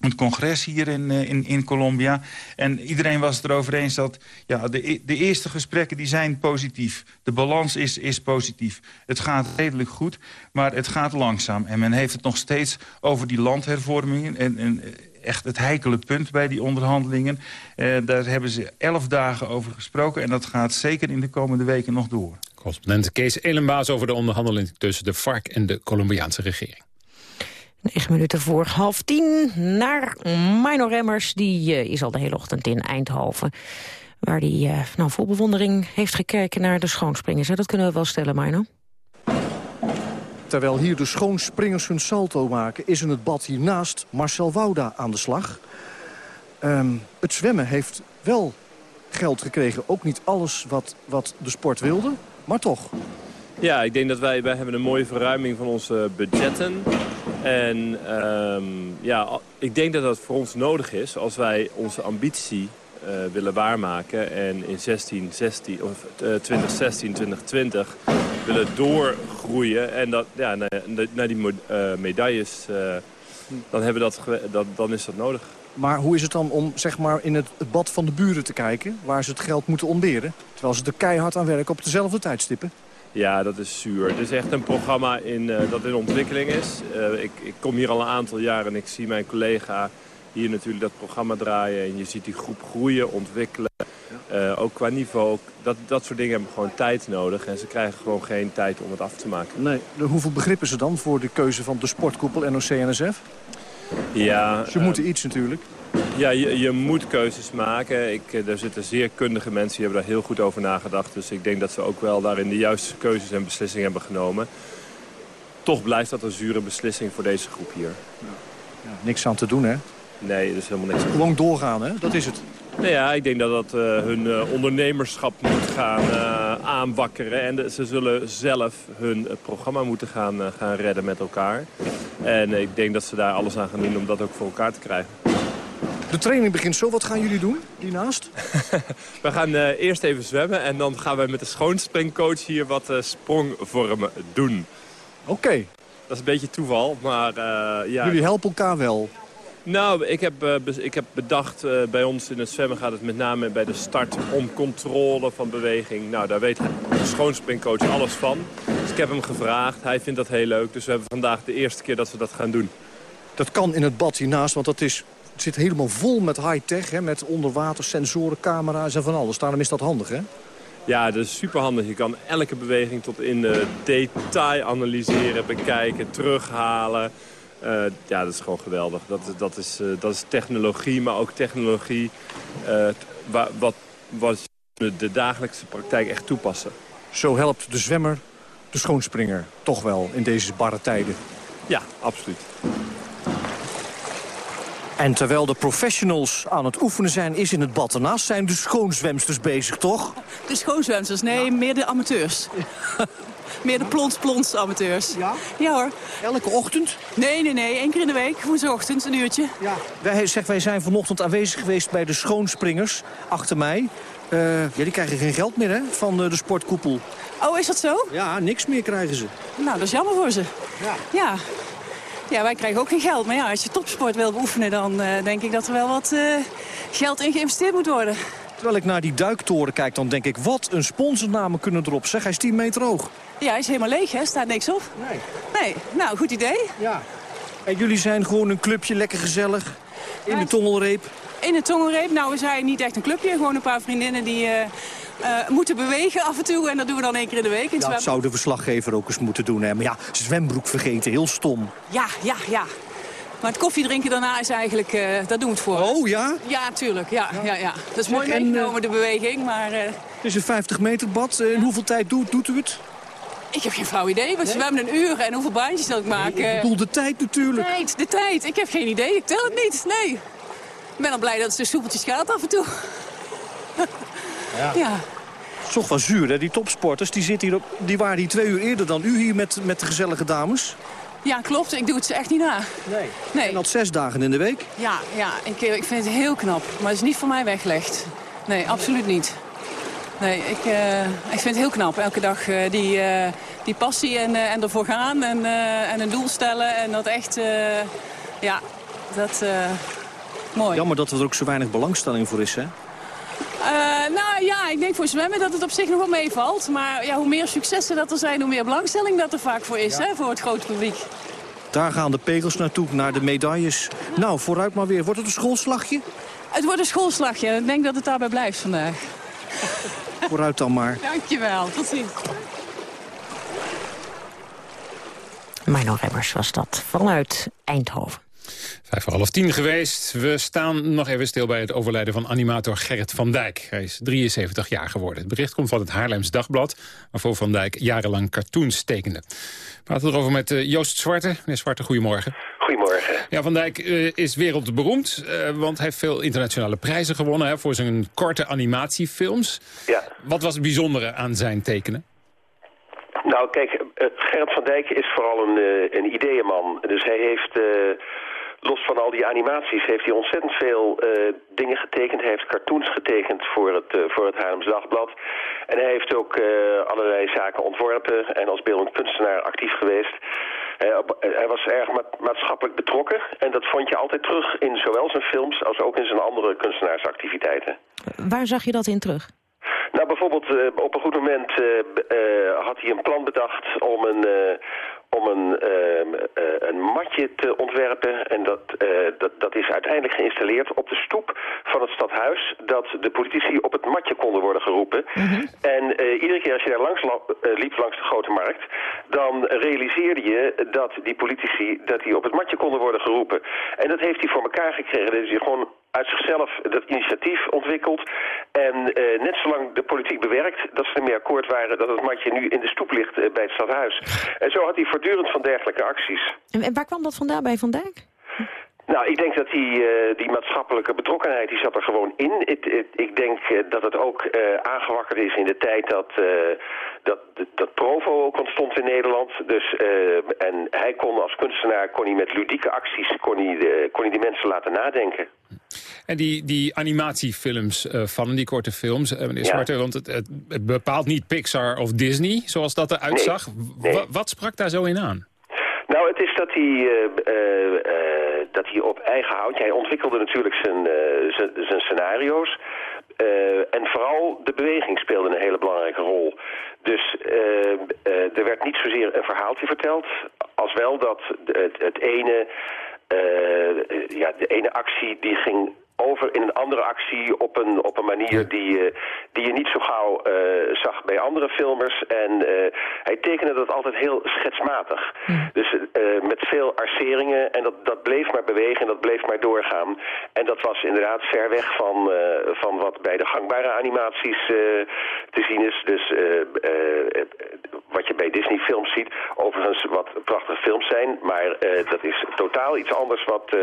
het congres hier in, in, in Colombia. En iedereen was het erover eens dat ja, de, de eerste gesprekken die zijn positief. De balans is, is positief. Het gaat redelijk goed, maar het gaat langzaam. En men heeft het nog steeds over die landhervormingen. En, en echt het heikele punt bij die onderhandelingen. Uh, daar hebben ze elf dagen over gesproken. En dat gaat zeker in de komende weken nog door. Correspondent Kees Elenbaas over de onderhandeling tussen de FARC en de Colombiaanse regering. Negen minuten voor half tien naar Mino Remmers. Die uh, is al de hele ochtend in Eindhoven. Waar hij uh, nou, vol bewondering heeft gekeken naar de schoonspringers. Dat kunnen we wel stellen, Mino. Terwijl hier de schoonspringers hun salto maken... is in het bad hiernaast Marcel Wouda aan de slag. Um, het zwemmen heeft wel geld gekregen. Ook niet alles wat, wat de sport wilde, maar toch. Ja, ik denk dat wij, wij hebben een mooie verruiming van onze budgetten. En um, ja, ik denk dat dat voor ons nodig is als wij onze ambitie uh, willen waarmaken. En in 16, 16, of, uh, 2016, 2020 willen doorgroeien. En dat, ja, naar, die uh, medailles, dan, hebben dat, dat, dan is dat nodig. Maar hoe is het dan om zeg maar, in het, het bad van de buren te kijken... waar ze het geld moeten ontberen... terwijl ze er keihard aan werken op dezelfde tijdstippen? Ja, dat is zuur. Het is echt een programma in, uh, dat in ontwikkeling is. Uh, ik, ik, kom hier al een aantal jaren en ik zie mijn collega hier natuurlijk dat programma draaien. En je ziet die groep groeien, ontwikkelen. Uh, ook qua niveau. Dat, dat soort dingen hebben gewoon tijd nodig. En ze krijgen gewoon geen tijd om het af te maken. Nee. Hoeveel begrippen ze dan voor de keuze van de sportkoepel NOC-NSF? Ja, ze moeten iets natuurlijk. Ja, je, je, moet keuzes maken. Ik, er zitten zeer kundige mensen die hebben daar heel goed over nagedacht. Dus ik denk dat ze ook wel daarin de juiste keuzes en beslissingen hebben genomen. Toch blijft dat een zure beslissing voor deze groep hier. Ja. Ja, niks aan te doen, hè? Nee, er is helemaal niks aan Gewoon doorgaan, hè? Dat is het. Nou ja, ik denk dat dat uh, hun uh, ondernemerschap moet gaan uh, aanwakkeren. En de, ze zullen zelf hun programma moeten gaan, gaan redden met elkaar. En ik denk dat ze daar alles aan gaan doen om dat ook voor elkaar te krijgen. De training begint zo. Wat gaan jullie doen hiernaast? we gaan eerst even zwemmen en dan gaan we met de schoonspringcoach hier wat sprongvormen doen. Oké. Okay. Dat is een beetje toeval, maar ja... Jullie helpen elkaar wel? Nou, ik heb, ik heb bedacht, bij ons in het zwemmen gaat het met name bij de start om controle van beweging. Nou, daar weet de schoonspringcoach alles van. Dus ik heb hem gevraagd, hij vindt dat heel leuk. Dus we hebben vandaag de eerste keer dat we dat gaan doen. Dat kan in het bad hiernaast, want dat is, het zit helemaal vol met high-tech. Met onderwater, sensoren, camera's en van alles. Daarom is dat handig, hè? Ja, dat is superhandig. Je kan elke beweging tot in de detail analyseren, bekijken, terughalen. Uh, ja, dat is gewoon geweldig. Dat, dat, is, uh, dat is technologie, maar ook technologie uh, wat, wat de dagelijkse praktijk echt toepassen. Zo helpt de zwemmer de schoonspringer toch wel in deze barre tijden? Ja, absoluut. En terwijl de professionals aan het oefenen zijn, is in het bad ernaast zijn de schoonzwemsters bezig, toch? De schoonzwemsters, nee, meer de amateurs. meer de plons-plons amateurs. Ja? Ja hoor. Elke ochtend? Nee, nee, nee. Eén keer in de week. Woensdagochtend, een uurtje. Ja. Wij, zeg, wij zijn vanochtend aanwezig geweest bij de schoonspringers achter mij. Uh, ja, die krijgen geen geld meer hè, van de, de sportkoepel. Oh, is dat zo? Ja, niks meer krijgen ze. Nou, dat is jammer voor ze. Ja. Ja. Ja, wij krijgen ook geen geld. Maar ja, als je topsport wil beoefenen, dan uh, denk ik dat er wel wat uh, geld in geïnvesteerd moet worden. Terwijl ik naar die duiktoren kijk, dan denk ik, wat een sponsornamen kunnen erop. Zeg, hij is 10 meter hoog. Ja, hij is helemaal leeg, hè? Staat niks op. Nee. Nee, nou, goed idee. Ja. En jullie zijn gewoon een clubje, lekker gezellig. In de tongelreep? In de tongelreep. Nou, we zijn niet echt een clubje. Gewoon een paar vriendinnen die eh, eh, moeten bewegen af en toe. En dat doen we dan één keer in de week. In Ja, dat zwem- zou de verslaggever ook eens moeten doen. Hè? Maar ja, zwembroek vergeten, heel stom. ja, ja, ja. Maar het koffie drinken daarna is eigenlijk, eh dat doen we het voor. Oh, ja? Ja, tuurlijk. Ja, ja. Ja, Dat is Zeg, mooi en, meegenomen, de beweging. Maar Het is een 50 meter bad. Eh, In hoeveel tijd doet, doet u het? ik heb geen flauw idee. We zwemmen een uur en hoeveel baantjes dat ik maak. Ik bedoel de tijd natuurlijk. De tijd, de tijd. Ik heb geen idee. Ik tel het niet. Nee. Ik ben al blij dat het zo soepeltjes gaat af en toe. Ja. Ja. Het is toch wel zuur, hè? Die topsporters die zitten hier op, die waren hier twee uur eerder dan u hier met, met de gezellige dames. Ja, klopt. Ik doe het ze echt niet na. Nee. Nee. En dat zes dagen in de week. Ja, ja ik, ik vind het heel knap. Maar het is niet voor mij weggelegd. Nee, absoluut niet. Nee, ik, eh, ik vind het heel knap. Elke dag eh, die, eh, die passie en, eh, en ervoor gaan en, eh, en een doel stellen. En dat echt, eh, ja, dat, eh, mooi. Jammer dat er ook zo weinig belangstelling voor is, hè? Eh, nou ja, ik denk voor zwemmen dat het op zich nog wel meevalt. Maar ja, hoe meer successen dat er zijn, hoe meer belangstelling dat er vaak voor is, hè, voor het grote publiek. Daar gaan de pegels naartoe, naar de medailles. Nou, vooruit maar weer. Wordt het een schoolslagje? Het wordt een schoolslagje. Ik denk dat het daarbij blijft vandaag. Vooruit dan maar. Dankjewel, tot ziens. Mino Remmers was dat vanuit Eindhoven. Vijf voor half tien geweest. We staan nog even stil bij het overlijden van animator Gerrit van Dijk. Hij is 73 jaar geworden. Het bericht komt van het Haarlems Dagblad... waarvoor Van Dijk jarenlang cartoons tekende. We praten erover met eh, Joost Zwarte. Meneer Zwarte, goedemorgen. Goedemorgen. Ja, Van Dijk eh, is wereldberoemd, eh, want hij heeft veel internationale prijzen gewonnen... Hè, voor zijn korte animatiefilms. Ja. Wat was het bijzondere aan zijn tekenen? Nou, kijk, Gerrit van Dijk is vooral een, een ideeënman. Dus hij heeft, los van al die animaties, heeft hij ontzettend veel eh, dingen getekend. Hij heeft cartoons getekend voor het, eh, voor het Haarlems Dagblad. En hij heeft ook eh, allerlei zaken ontworpen en als beeldend kunstenaar actief geweest. Hij, was erg ma- maatschappelijk betrokken en dat vond je altijd terug in zowel zijn films als ook in zijn andere kunstenaarsactiviteiten. Waar zag je dat in terug? Nou, bijvoorbeeld op een goed moment had hij een plan bedacht om een, om een, ehm, eh, een matje te ontwerpen. En dat, eh, dat, dat is uiteindelijk geïnstalleerd op de stoep van het stadhuis. Dat de politici op het matje konden worden geroepen. En eh, iedere keer als je daar langs la- eh, liep, langs de grote markt... dan realiseerde je dat die politici dat die op het matje konden worden geroepen. En dat heeft hij voor elkaar gekregen. Dat is hij gewoon uit zichzelf dat initiatief ontwikkeld. En eh, net zolang de politiek bewerkt dat ze ermee akkoord waren dat het matje nu in de stoep ligt eh, bij het stadhuis. En zo had hij voortdurend van dergelijke acties. En, en waar kwam dat vandaan bij Van Dijk? Nou, ik denk dat die, eh, die maatschappelijke betrokkenheid, die zat er gewoon in. Het- ik denk eh, dat het ook eh, aangewakkerd is in de tijd dat, dat, dat Provo ook ontstond in Nederland. Dus, en hij kon als kunstenaar, kon hij met ludieke acties, kon hij, kon hij die mensen laten nadenken. En die, die animatiefilms van die korte films, meneer Ja. Zwarte... want het, het, het bepaalt niet Pixar of Disney, zoals dat eruit zag. Wa- wat sprak daar zo in aan? Nou, het is dat hij, eh, eh, eh, dat hij op eigen houtje... Hij ontwikkelde natuurlijk zijn, zijn, scenario's. En vooral de beweging speelde een hele belangrijke rol. Dus er werd niet zozeer een verhaaltje verteld... als wel dat het, het ene, ja, de ene actie die ging over in een andere actie op een, op een manier die, eh, die je niet zo gauw eh, zag bij andere filmers. En eh, hij tekende dat altijd heel schetsmatig. Dus eh, met veel arceringen en dat, dat bleef maar bewegen en dat bleef maar doorgaan. En dat was inderdaad ver weg van, eh, van wat bij de gangbare animaties eh, te zien is. Dus eh, eh, wat je bij Disney films ziet, overigens wat prachtige films zijn. Maar eh, dat is totaal iets anders wat, eh,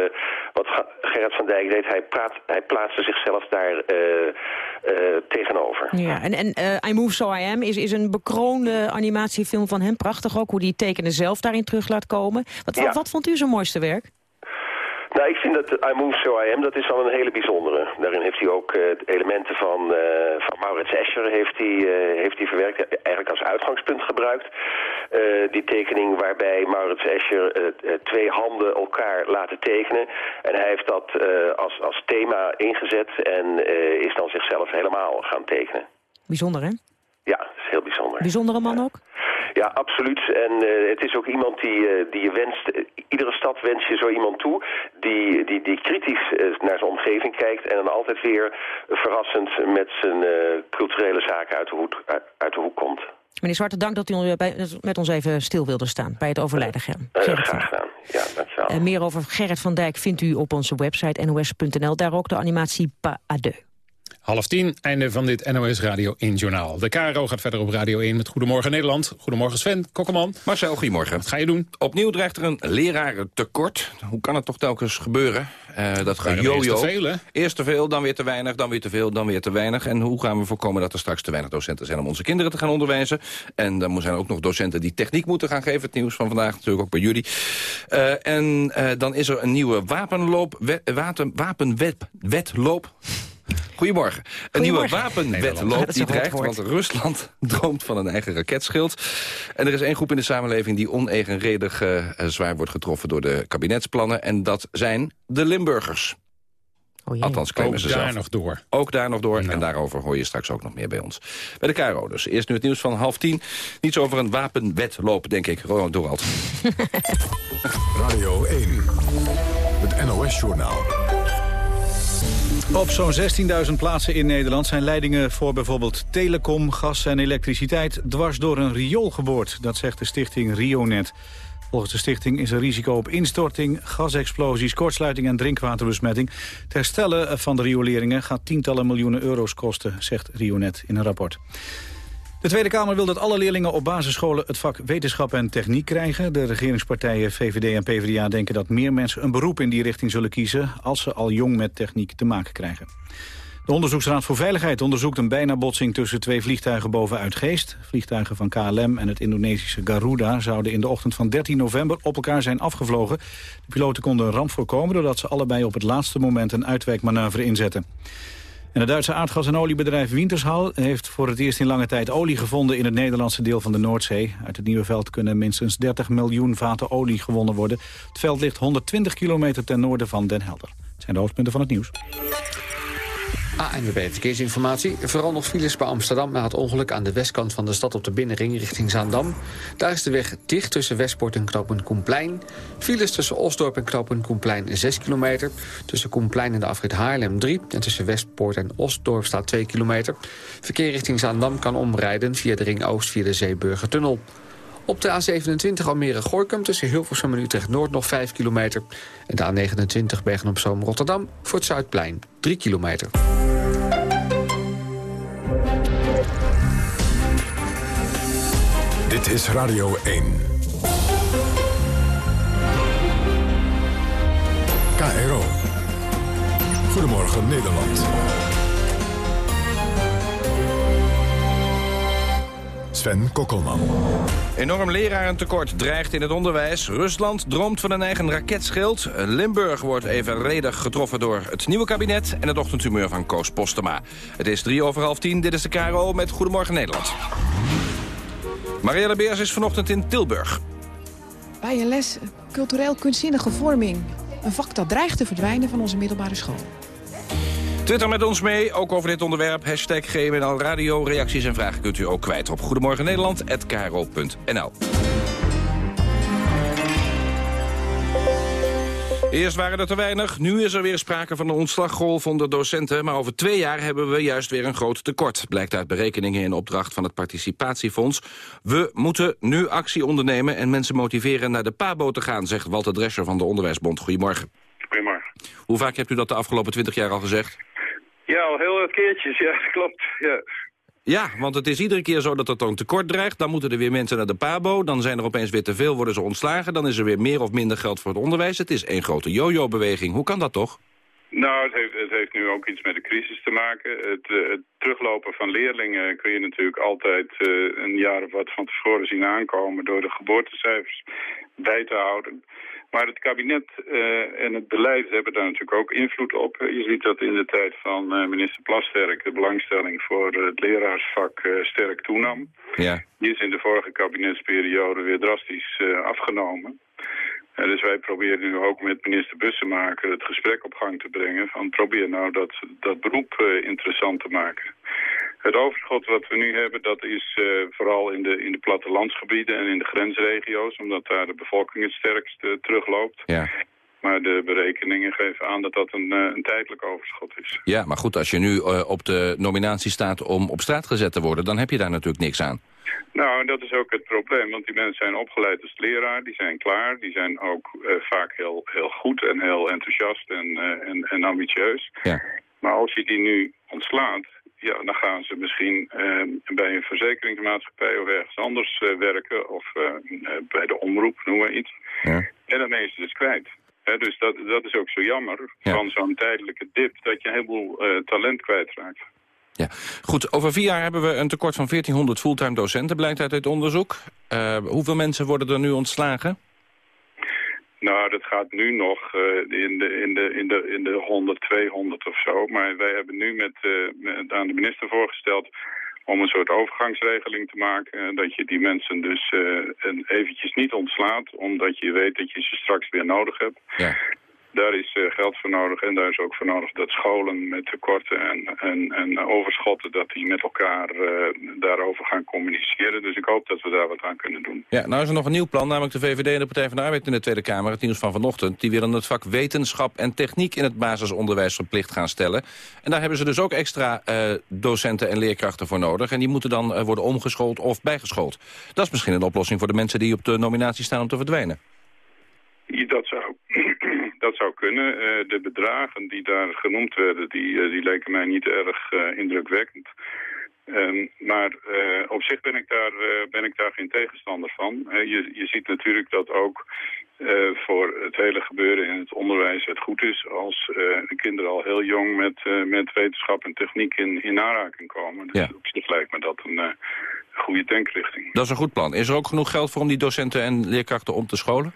wat Gerrit van Dijk deed. Hij, praat, hij plaatste zichzelf daar eh, eh, tegenover. Ja, en, en eh, I Move So I Am is, is een bekroonde animatiefilm van hem. Prachtig ook, hoe die tekenen zelf daarin terug laat komen. Wat, wat, Ja. wat vond u zijn mooiste werk? Nou, ik vind dat I Move So I Am, dat is wel een hele bijzondere. Daarin heeft hij ook eh, elementen van, eh, van Maurits Escher heeft hij, eh, heeft hij verwerkt. Eigenlijk als uitgangspunt gebruikt. Die tekening waarbij Maurits Escher twee handen elkaar laten tekenen. En hij heeft dat als, als thema ingezet en is dan zichzelf helemaal gaan tekenen. Bijzonder, hè? Ja, dat is heel bijzonder. Bijzondere man ook? Ja, absoluut. En uh, het is ook iemand die, uh, die je wenst, iedere stad wens je zo iemand toe, die, die, die kritisch naar zijn omgeving kijkt en dan altijd weer verrassend met zijn culturele zaken uit de, hoek, uit de hoek komt. Meneer Zwarte, dank dat u met ons even stil wilde staan bij het overlijden. graag gedaan. Ja, dankjewel. meer over Gerrit van Dijk vindt u op onze website nos.nl. Daar ook de animatie Pas à deux. Half tien, einde van dit NOS Radio 1 Journaal. De KRO gaat verder op Radio 1 met Goedemorgen Nederland. Goedemorgen Sven, Kokkeman. Marcel, goedemorgen. Wat ga je doen? Opnieuw dreigt er een lerarentekort. Hoe kan het toch telkens gebeuren? Uh, dat gejojo. Eerst te veel, hè? Eerst te veel, dan weer te weinig, dan weer te veel, dan weer te weinig. En hoe gaan we voorkomen dat er straks te weinig docenten zijn... om onze kinderen te gaan onderwijzen? En dan zijn er ook nog docenten die techniek moeten gaan geven. Het nieuws van vandaag natuurlijk ook bij jullie. Uh, en uh, dan is er een nieuwe wapenloop, wet, wapen, wapenwetloop... Goedemorgen. Een nieuwe wapenwet loopt die dreigt, want Rusland droomt van een eigen raketschild. En er is één groep in de samenleving die onevenredig uh, zwaar wordt getroffen door de kabinetsplannen. En dat zijn de Limburgers. Oh Althans, claimen ze ook zelf. daar nog door. Ook daar nog door. En daarover hoor je straks ook nog meer bij ons. Bij de KRO dus. Eerst nu het nieuws van half tien. Niets over een wapenwetloop, denk ik. Ronald Dorald. Radio 1. Het NOS-journaal. Op zo'n 16.000 plaatsen in Nederland zijn leidingen voor bijvoorbeeld telecom, gas en elektriciteit dwars door een riool geboord. Dat zegt de stichting Rionet. Volgens de stichting is er risico op instorting, gasexplosies, kortsluiting en drinkwaterbesmetting. Het herstellen van de rioleringen gaat tientallen miljoenen euro's kosten, zegt Rionet in een rapport. De Tweede Kamer wil dat alle leerlingen op basisscholen het vak wetenschap en techniek krijgen. De regeringspartijen VVD en PvdA denken dat meer mensen een beroep in die richting zullen kiezen... als ze al jong met techniek te maken krijgen. De Onderzoeksraad voor Veiligheid onderzoekt een bijna botsing tussen twee vliegtuigen boven Uitgeest. Vliegtuigen van KLM en het Indonesische Garuda zouden in de ochtend van 13 november op elkaar zijn afgevlogen. De piloten konden een ramp voorkomen doordat ze allebei op het laatste moment een uitwijkmanoeuvre inzetten. Het Duitse aardgas- en oliebedrijf Wintershal heeft voor het eerst in lange tijd olie gevonden in het Nederlandse deel van de Noordzee. Uit het nieuwe veld kunnen minstens 30 miljoen vaten olie gewonnen worden. Het veld ligt 120 kilometer ten noorden van Den Helder. Het zijn de hoofdpunten van het nieuws. ANWB Verkeersinformatie. Vooral nog files bij Amsterdam na het ongeluk aan de westkant van de stad op de binnenring richting Zaandam. Daar is de weg dicht tussen Westpoort en knooppunt Koenplein. Files tussen Osdorp en knooppunt Koenplein 6 kilometer. Tussen Koenplein en de afrit Haarlem 3. En tussen Westpoort en Osdorp staat 2 kilometer. Verkeer richting Zaandam kan omrijden via de ring Oost via de Zeeburgertunnel. Op de A27 Almere-Gorkum tussen Hilversum en Utrecht-Noord nog 5 kilometer. En de A29 Bergen-op-Zoom-Rotterdam voor het Zuidplein 3 kilometer. Dit is Radio 1. KRO. Goedemorgen Nederland. Sven Kokkelman. Enorm lerarentekort dreigt in het onderwijs. Rusland droomt van een eigen raketschild. Limburg wordt evenredig getroffen door het nieuwe kabinet... en het ochtendhumeur van Koos Postema. Het is drie over half tien. Dit is de KRO met Goedemorgen Nederland. Marielle Beers is vanochtend in Tilburg. Bij een les cultureel-kunstzinnige vorming. Een vak dat dreigt te verdwijnen van onze middelbare school. Twitter met ons mee, ook over dit onderwerp. Hashtag GMNL Radio. Reacties en vragen kunt u ook kwijt op Goedemorgen Nederland@kro.nl. Eerst waren er te weinig, nu is er weer sprake van een ontslaggolf onder docenten... maar over twee jaar hebben we juist weer een groot tekort... blijkt uit berekeningen in opdracht van het Participatiefonds. We moeten nu actie ondernemen en mensen motiveren naar de PABO te gaan... zegt Walter Drescher van de Onderwijsbond. Goedemorgen. Goedemorgen. Hoe vaak hebt u dat de afgelopen twintig jaar al gezegd? Ja, al heel wat keertjes, ja, klopt. Ja. Ja, want het is iedere keer zo dat er een tekort dreigt. Dan moeten er weer mensen naar de PABO. Dan zijn er opeens weer te veel, worden ze ontslagen. Dan is er weer meer of minder geld voor het onderwijs. Het is één grote yo-yo-beweging. Hoe kan dat toch? Nou, het heeft, het heeft nu ook iets met de crisis te maken. Het, het teruglopen van leerlingen kun je natuurlijk altijd uh, een jaar of wat van tevoren zien aankomen... door de geboortecijfers bij te houden. Maar het kabinet uh, en het beleid hebben daar natuurlijk ook invloed op. Je ziet dat in de tijd van uh, minister Plasterk de belangstelling voor het leraarsvak uh, sterk toenam. Ja. Die is in de vorige kabinetsperiode weer drastisch afgenomen. Dus wij proberen nu ook met minister Bussemaker het gesprek op gang te brengen. Van probeer nou dat, dat beroep interessant te maken. Het overschot wat we nu hebben, dat is uh, vooral in de, in de plattelandsgebieden en in de grensregio's, omdat daar de bevolking het sterkst uh, terugloopt. Ja. Maar de berekeningen geven aan dat dat een, een tijdelijk overschot is. Ja, maar goed, als je nu op de nominatie staat om op straat gezet te worden, dan heb je daar natuurlijk niks aan. Nou, dat is ook het probleem, want die mensen zijn opgeleid als leraar, die zijn klaar, die zijn ook vaak heel, heel goed en heel enthousiast en, en, en ambitieus. Ja. Maar als je die nu ontslaat, ja, dan gaan ze misschien uh, bij een verzekeringsmaatschappij of ergens anders werken. Of bij de omroep, noem maar iets. Ja. En dan ben je ze dus kwijt. He, dus dat, dat is ook zo jammer Ja. van zo'n tijdelijke dip, dat je een heleboel talent kwijtraakt. Ja, goed. Over vier jaar hebben we een tekort van 1400 fulltime docenten, blijkt uit dit onderzoek. hoeveel mensen worden er nu ontslagen? Nou, dat gaat nu nog uh, in, de, in, de, in, de, in de 100, 200 of zo. Maar wij hebben nu met, uh, met aan de minister voorgesteld om een soort overgangsregeling te maken. Dat je die mensen dus eventjes niet ontslaat, omdat je weet dat je ze straks weer nodig hebt. Ja. Daar is uh, geld voor nodig en daar is ook voor nodig dat scholen met tekorten en, en, en overschotten... dat die met elkaar uh, daarover gaan communiceren. Dus ik hoop dat we daar wat aan kunnen doen. Ja, nou is er nog een nieuw plan, namelijk de VVD en de Partij van de Arbeid in de Tweede Kamer. Het nieuws van vanochtend. Die willen het vak wetenschap en techniek in het basisonderwijs verplicht gaan stellen. En daar hebben ze dus ook extra uh, docenten en leerkrachten voor nodig. En die moeten dan worden omgeschoold of bijgeschoold. Dat is misschien een oplossing voor de mensen die op de nominatie staan om te verdwijnen. Dat zou, dat zou kunnen. Uh, de bedragen die daar genoemd werden, die, uh, die leken mij niet erg uh, indrukwekkend. Um, maar op zich ben ik daar, ben ik daar geen tegenstander van. je, je ziet natuurlijk dat ook voor het hele gebeuren in het onderwijs het goed is... als de kinderen al heel jong met, met wetenschap en techniek in, in aanraking komen. Dus ja. op zich lijkt me dat een goede denkrichting. Dat is een goed plan. Is er ook genoeg geld voor om die docenten en leerkrachten om te scholen?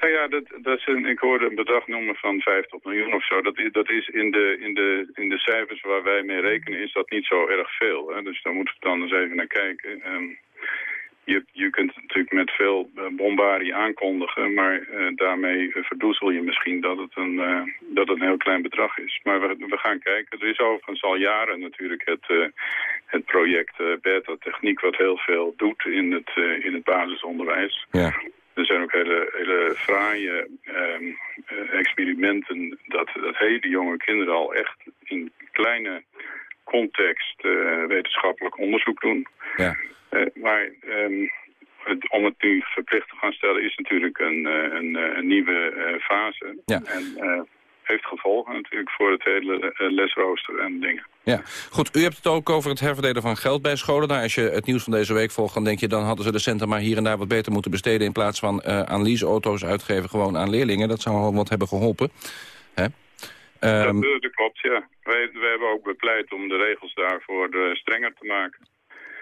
Nou ja, dat, dat is een, ik hoorde een bedrag noemen van 50 miljoen of zo. Dat dat is in, de, in, de, in de cijfers waar wij mee rekenen is dat niet zo erg veel. Hè? Dus daar moeten we dan eens even naar kijken. Um, je, je kunt natuurlijk met veel bombardie aankondigen, maar uh, daarmee verdoezel je misschien dat het, een, uh, dat het een heel klein bedrag is. Maar we, we gaan kijken. Er is overigens al jaren natuurlijk het, het project Beta Techniek wat heel veel doet in het, in het basisonderwijs. Ja. Er zijn ook hele, hele fraaie um, experimenten dat, dat hele jonge kinderen al echt in kleine context uh, wetenschappelijk onderzoek doen. Ja. Uh, maar um, het, om het nu verplicht te gaan stellen is natuurlijk een, een, een nieuwe fase. Ja. En heeft gevolgen natuurlijk voor het hele lesrooster en dingen. Ja, goed. U hebt het ook over het herverdelen van geld bij scholen. Nou, als je het nieuws van deze week volgt, dan denk je... dan hadden ze de centen maar hier en daar wat beter moeten besteden... in plaats van uh, aan leaseauto's uitgeven gewoon aan leerlingen. Dat zou al wat hebben geholpen. Hè? Um, dat, dat, klopt, ja. Wij, wij hebben ook bepleit om de regels daarvoor uh, strenger te maken.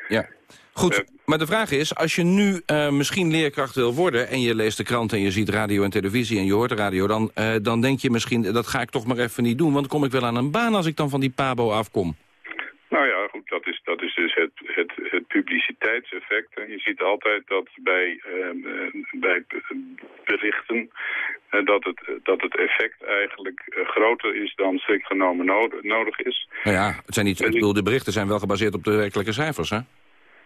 Ja, goed. Maar de vraag is, als je nu uh, misschien leerkracht wil worden... en je leest de krant en je ziet radio en televisie en je hoort de radio... dan, uh, dan denk je misschien, dat ga ik toch maar even niet doen... want dan kom ik wel aan een baan als ik dan van die pabo afkom. Nou ja, dat is, dat is dus het, het, het publiciteitseffect. Je ziet altijd dat bij, uh, bij berichten dat, het, dat het effect eigenlijk groter is dan strikt genomen nodig, nodig is. Nou ja, het zijn niet, ik bedoel, de berichten zijn wel gebaseerd op de werkelijke cijfers, hè?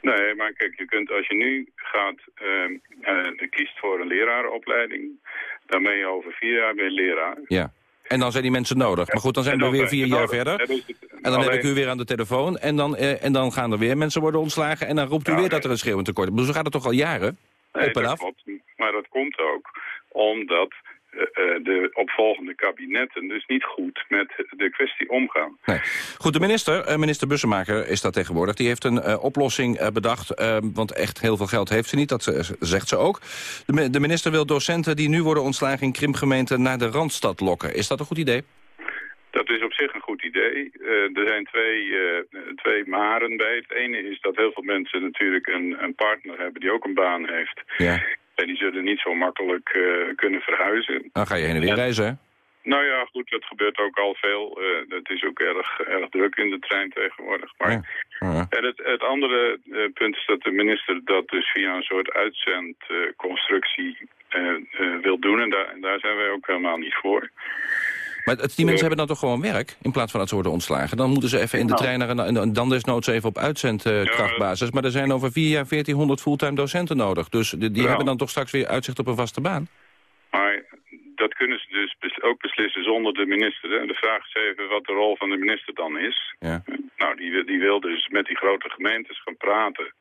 Nee, maar kijk, je kunt als je nu gaat, uh, uh, kiest voor een lerarenopleiding, dan ben je over vier jaar weer leraar. Ja. En dan zijn die mensen nodig. Maar goed, dan zijn we weer vier jaar verder. En dan heb ik u weer aan de telefoon. En dan, uh, en dan gaan er weer mensen worden ontslagen. En dan roept u ja, weer dat er een schreeuwend tekort is. Dus zo gaat het toch al jaren? Nee, Op en dat af? klopt. Maar dat komt ook omdat de opvolgende kabinetten dus niet goed met de kwestie omgaan. Nee. Goed, de minister, uh, minister Bussemaker is dat tegenwoordig. Die heeft een uh, oplossing bedacht, want echt heel veel geld heeft ze niet. Dat zegt ze ook. De, de, minister wil docenten die nu worden ontslagen in krimpgemeenten naar de Randstad lokken. Is dat een goed idee? Dat is op zich een goed idee. Er zijn twee, twee maren bij. Het ene is dat heel veel mensen natuurlijk een, een partner hebben die ook een baan heeft. Ja. En die zullen niet zo makkelijk uh, kunnen verhuizen. Dan ga je heen en weer reizen, hè? Nou ja, goed, dat gebeurt ook al veel. het is ook erg, erg druk in de trein tegenwoordig. Maar ja. Ja. En het, het andere punt is dat de minister dat dus via een soort uitzendconstructie wil doen. En daar, en daar zijn wij ook helemaal niet voor. Maar het, die mensen hebben dan toch gewoon werk, in plaats van dat ze worden ontslagen? Dan moeten ze even in de Nou. trein naar een- en dan desnoods even op uitzendkrachtbasis. maar er zijn over vier jaar 1400 fulltime docenten nodig. Dus die, die hebben dan toch straks weer uitzicht op een vaste baan? Maar dat kunnen ze dus ook beslissen zonder de minister. De vraag is even wat de rol van de minister dan is. Ja. Nou, die, wil- die wil dus met die grote gemeentes gaan praten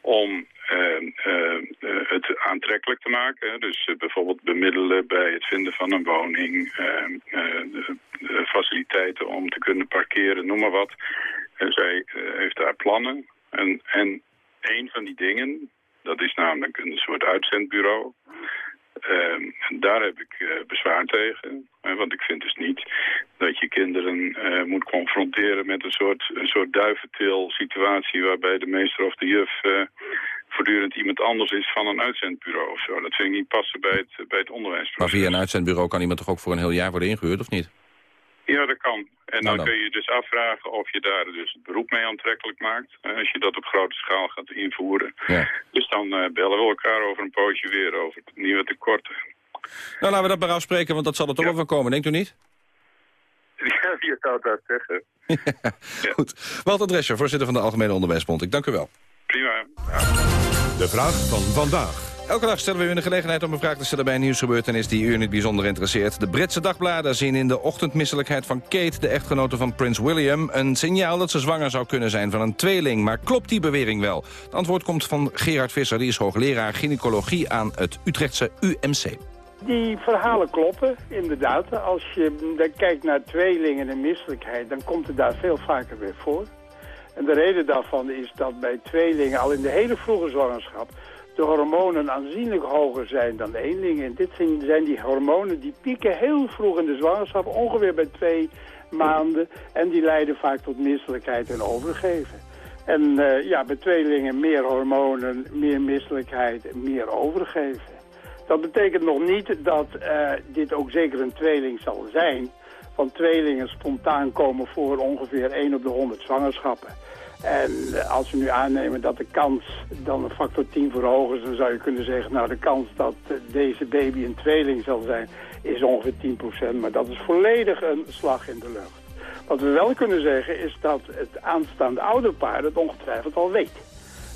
om eh, eh, het aantrekkelijk te maken. Dus eh, bijvoorbeeld bemiddelen bij het vinden van een woning, de- de faciliteiten om te kunnen parkeren, noem maar wat. En zij heeft daar plannen. En, en een van die dingen, dat is namelijk een soort uitzendbureau. En daar heb ik eh, bezwaar tegen. Want ik vind dus niet dat je kinderen eh, moet confronteren met een soort, een soort duiventil situatie waarbij de meester of de juf eh, voortdurend iemand anders is van een uitzendbureau of zo. Dat vind ik niet passen bij het, bij het onderwijs. Maar via een uitzendbureau kan iemand toch ook voor een heel jaar worden ingehuurd, of niet? Ja, dat kan. En Nou dan, dan. kun je dus afvragen of je daar dus het beroep mee aantrekkelijk maakt. Als je dat op grote schaal gaat invoeren. Ja. Dus dan eh, bellen we elkaar over een pootje weer over het nieuwe tekorten. Nou, laten we dat maar afspreken, want dat zal er toch wel van komen, denkt u niet? Ja, wie zou dat zeggen? Goed. Walter Drescher, voorzitter van de Algemene Onderwijsbond. Ik dank u wel. Prima. De vraag van vandaag. Elke dag stellen we u de gelegenheid om een vraag te stellen bij een nieuwsgebeurtenis die u in het bijzonder interesseert. De Britse dagbladen zien in de ochtendmisselijkheid van Kate, de echtgenote van prins William, een signaal dat ze zwanger zou kunnen zijn van een tweeling. Maar klopt die bewering wel? Het antwoord komt van Gerard Visser, die is hoogleraar gynaecologie aan het Utrechtse UMC. Die verhalen kloppen, inderdaad. Als je dan kijkt naar tweelingen en misselijkheid, dan komt het daar veel vaker weer voor. En de reden daarvan is dat bij tweelingen al in de hele vroege zwangerschap de hormonen aanzienlijk hoger zijn dan eenlingen. En dit zijn, die hormonen die pieken heel vroeg in de zwangerschap, ongeveer bij twee maanden. En die leiden vaak tot misselijkheid en overgeven. En eh, ja, bij tweelingen meer hormonen, meer misselijkheid meer overgeven. Dat betekent nog niet dat eh, dit ook zeker een tweeling zal zijn. Want tweelingen spontaan komen voor ongeveer 1 op de 100 zwangerschappen. En eh, als we nu aannemen dat de kans dan een factor 10 verhogen is... dan zou je kunnen zeggen, nou de kans dat eh, deze baby een tweeling zal zijn... is ongeveer 10%, maar dat is volledig een slag in de lucht. Wat we wel kunnen zeggen is dat het aanstaande ouderpaar het ongetwijfeld al weet.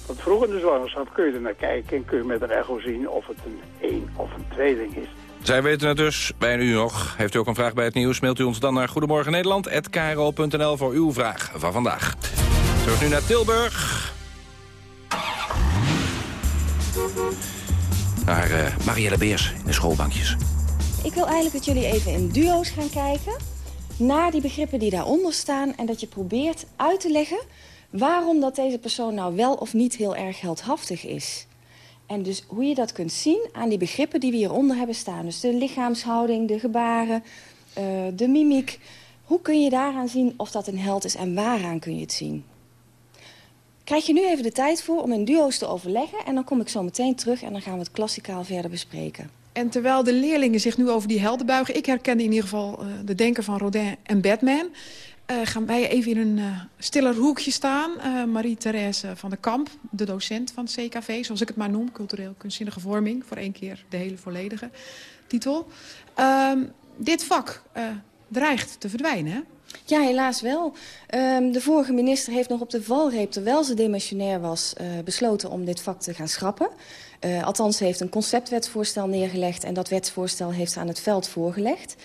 Want vroeg in de zwangerschap kun je er naar kijken en kun je met een echo zien of het een één of een tweeling is. Zij weten het dus, bij u nog. Heeft u ook een vraag bij het nieuws, mailt u ons dan naar Goedemorgen Nederland@kro.nl voor uw vraag van vandaag. Terug nu naar Tilburg. Naar eh, Marielle Beers in de schoolbankjes. Ik wil eigenlijk dat jullie even in duo's gaan kijken... naar die begrippen die daaronder staan... en dat je probeert uit te leggen... waarom dat deze persoon nou wel of niet heel erg heldhaftig is. En dus hoe je dat kunt zien aan die begrippen die we hieronder hebben staan. Dus de lichaamshouding, de gebaren, eh, de mimiek. Hoe kun je daaraan zien of dat een held is en waaraan kun je het zien? Krijg je nu even de tijd voor om in duo's te overleggen... en dan kom ik zo meteen terug en dan gaan we het klassikaal verder bespreken. En terwijl de leerlingen zich nu over die helden buigen... ik herkende in ieder geval eh, de denker van Rodin en Batman... eh, gaan wij even in een eh, stiller hoekje staan. Marie-Thérèse van der Kamp, de docent van het CKV... zoals ik het maar noem, cultureel kunstzinnige vorming... voor één keer de hele volledige titel. Ehm, dit vak dreigt te verdwijnen, hè? Ja, helaas wel. Ehm, de vorige minister heeft nog op de valreep, terwijl ze demissionair was, eh, besloten om dit vak te gaan schrappen. Eh, althans, ze heeft een conceptwetsvoorstel neergelegd en dat wetsvoorstel heeft ze aan het veld voorgelegd.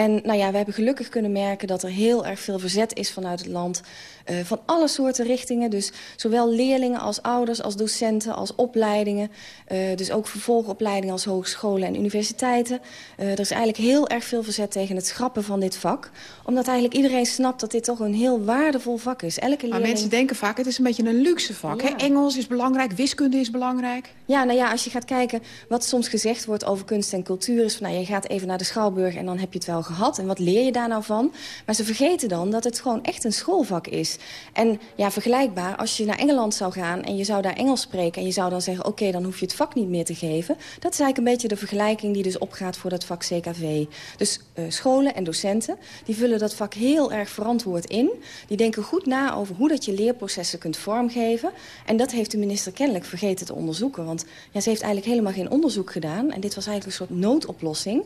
En nou ja, we hebben gelukkig kunnen merken dat er heel erg veel verzet is vanuit het land. eh, van alle soorten richtingen. Dus zowel leerlingen als ouders, als docenten, als opleidingen. eh, dus ook vervolgopleidingen als hogescholen en universiteiten. Eh, er is eigenlijk heel erg veel verzet tegen het schrappen van dit vak. Omdat eigenlijk iedereen snapt dat dit toch een heel waardevol vak is. Elke Maar mensen denken vaak, het is een beetje een luxe vak. Hè? Engels is belangrijk, wiskunde is belangrijk. Ja, nou ja, als je gaat kijken wat soms gezegd wordt over kunst en cultuur... is van, nou, je gaat even naar de Schouwburg en dan heb je het wel gehad. En wat leer je daar nou van? Maar ze vergeten dan dat het gewoon echt een schoolvak is. En ja, vergelijkbaar, als je naar Engeland zou gaan... en je zou daar Engels spreken en je zou dan zeggen... oké, dan hoef je het vak niet meer te geven. Dat is eigenlijk een beetje de vergelijking die dus opgaat voor dat vak CKV. Dus eh, scholen en docenten, die vullen dat vak heel erg verantwoord in. Die denken goed na over hoe dat je leerprocessen kunt vormgeven. En dat heeft de minister kennelijk vergeten te onderzoeken. Want ja, ze heeft eigenlijk helemaal geen onderzoek gedaan. En dit was eigenlijk een soort noodoplossing.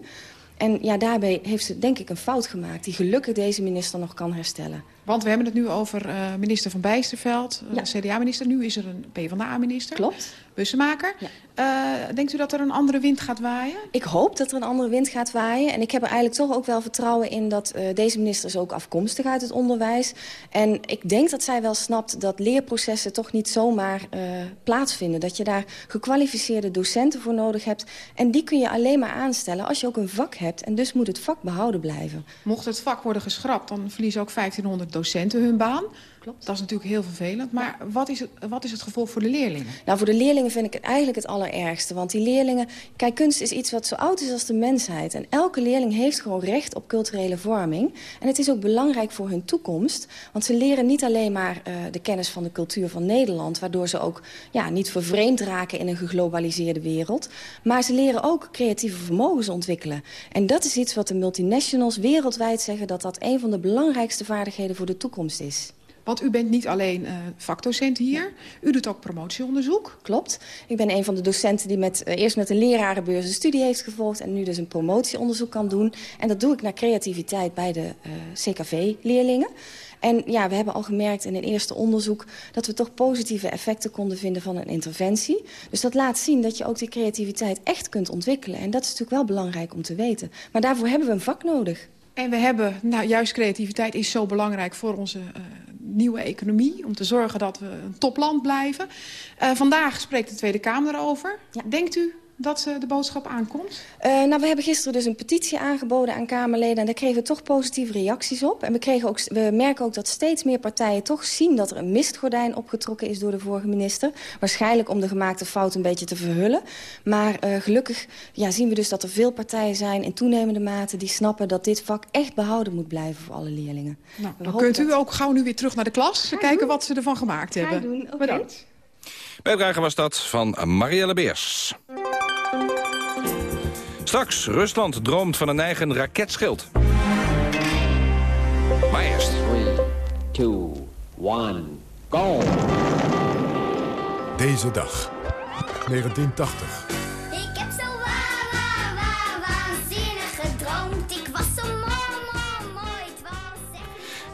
En ja, daarbij heeft ze denk ik een fout gemaakt... die gelukkig deze minister nog kan herstellen. Want we hebben het nu over uh, minister Van Bijsterveld, uh, CDA-minister. Nu is er een PvdA-minister. Klopt. Bussenmaker. Ja. Uh, denkt u dat er een andere wind gaat waaien? Ik hoop dat er een andere wind gaat waaien. En ik heb er eigenlijk toch ook wel vertrouwen in dat deze minister is ook afkomstig uit het onderwijs. En ik denk dat zij wel snapt dat leerprocessen toch niet zomaar plaatsvinden. Dat je daar gekwalificeerde docenten voor nodig hebt. En die kun je alleen maar aanstellen als je ook een vak hebt. En dus moet het vak behouden blijven. Mocht het vak worden geschrapt, dan verliezen ook 1500 docenten hun baan. Klopt. Dat is natuurlijk heel vervelend. Maar wat, is het, wat is het gevolg voor de leerlingen? Nou, voor de leerlingen vind ik het eigenlijk het allerergste. Want die leerlingen... Kijk, kunst is iets wat zo oud is als de mensheid. En elke leerling heeft gewoon recht op culturele vorming. En het is ook belangrijk voor hun toekomst. Want ze leren niet alleen maar uh, de kennis van de cultuur van Nederland... waardoor ze ook ja, niet vervreemd raken in een geglobaliseerde wereld. Maar ze leren ook creatieve vermogens ontwikkelen. En dat is iets wat de multinationals wereldwijd zeggen... dat dat een van de belangrijkste vaardigheden voor de toekomst is. Want u bent niet alleen uh, vakdocent hier, u doet ook promotieonderzoek. Klopt. Ik ben een van de docenten die met, uh, eerst met een lerarenbeurs een studie heeft gevolgd... en nu dus een promotieonderzoek kan doen. En dat doe ik naar creativiteit bij de uh, CKV-leerlingen. En ja, we hebben al gemerkt in een eerste onderzoek... dat we toch positieve effecten konden vinden van een interventie. Dus dat laat zien dat je ook die creativiteit echt kunt ontwikkelen. En dat is natuurlijk wel belangrijk om te weten. Maar daarvoor hebben we een vak nodig. En we hebben, nou juist creativiteit is zo belangrijk voor onze uh, nieuwe economie. Om te zorgen dat we een topland blijven. Uh, vandaag spreekt de Tweede Kamer erover. Ja. Denkt u dat uh, de boodschap aankomt? Uh, nou, we hebben gisteren dus een petitie aangeboden aan Kamerleden... en daar kregen we toch positieve reacties op. En we, kregen ook, we merken ook dat steeds meer partijen toch zien... dat er een mistgordijn opgetrokken is door de vorige minister. Waarschijnlijk om de gemaakte fout een beetje te verhullen. Maar uh, gelukkig ja, zien we dus dat er veel partijen zijn in toenemende mate... die snappen dat dit vak echt behouden moet blijven voor alle leerlingen. Nou, dan kunt u dat... ook gauw nu weer terug naar de klas... Kijken doen. wat ze ervan gemaakt hebben. Doen. Okay. Bedankt. Bijdrage was dat van Marielle Beers. Straks, Rusland droomt van een eigen raketschild. Maar eerst... 3, 2, 1, go! Deze dag, 1980.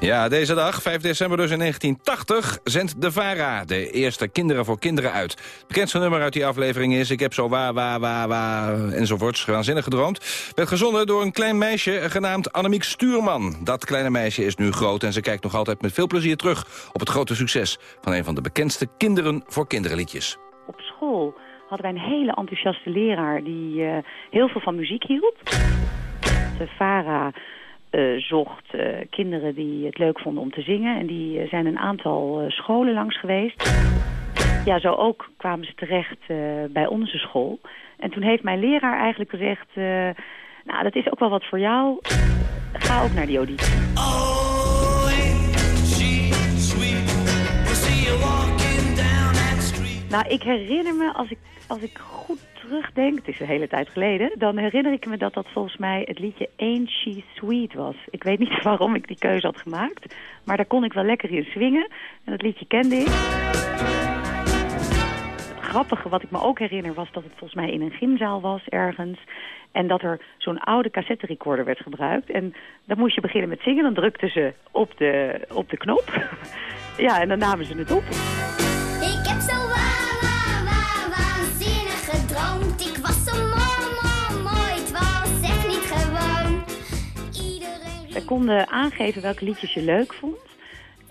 Ja, deze dag, 5 december dus in 1980, zendt de VARA de eerste Kinderen voor Kinderen uit. Het bekendste nummer uit die aflevering is Ik heb zo waar, waar, waar, waar, enzovoorts, waanzinnig gedroomd. Werd gezongen door een klein meisje genaamd Annemiek Stuurman. Dat kleine meisje is nu groot en ze kijkt nog altijd met veel plezier terug... op het grote succes van een van de bekendste Kinderen voor Kinderen liedjes. Op school hadden wij een hele enthousiaste leraar die uh, heel veel van muziek hield. De VARA zocht uh, kinderen die het leuk vonden om te zingen. En die uh, zijn een aantal scholen langs geweest. Ja, zo ook kwamen ze terecht bij onze school. En toen heeft mijn leraar eigenlijk gezegd... nou, dat is ook wel wat voor jou. Ga ook naar die auditie. Nou, ik herinner me, als ik, als ik goed terugdenk, het is een hele tijd geleden... dan herinner ik me dat dat volgens mij het liedje Ain't She Sweet was. Ik weet niet waarom ik die keuze had gemaakt, maar daar kon ik wel lekker in swingen. En dat liedje kende ik. Het grappige wat ik me ook herinner was dat het volgens mij in een gymzaal was ergens... En dat er zo'n oude cassette recorder werd gebruikt. En dan moest je beginnen met zingen. Dan drukten ze op de, op de knop. ja, en dan namen ze het op. konden aangeven welke liedjes je leuk vond.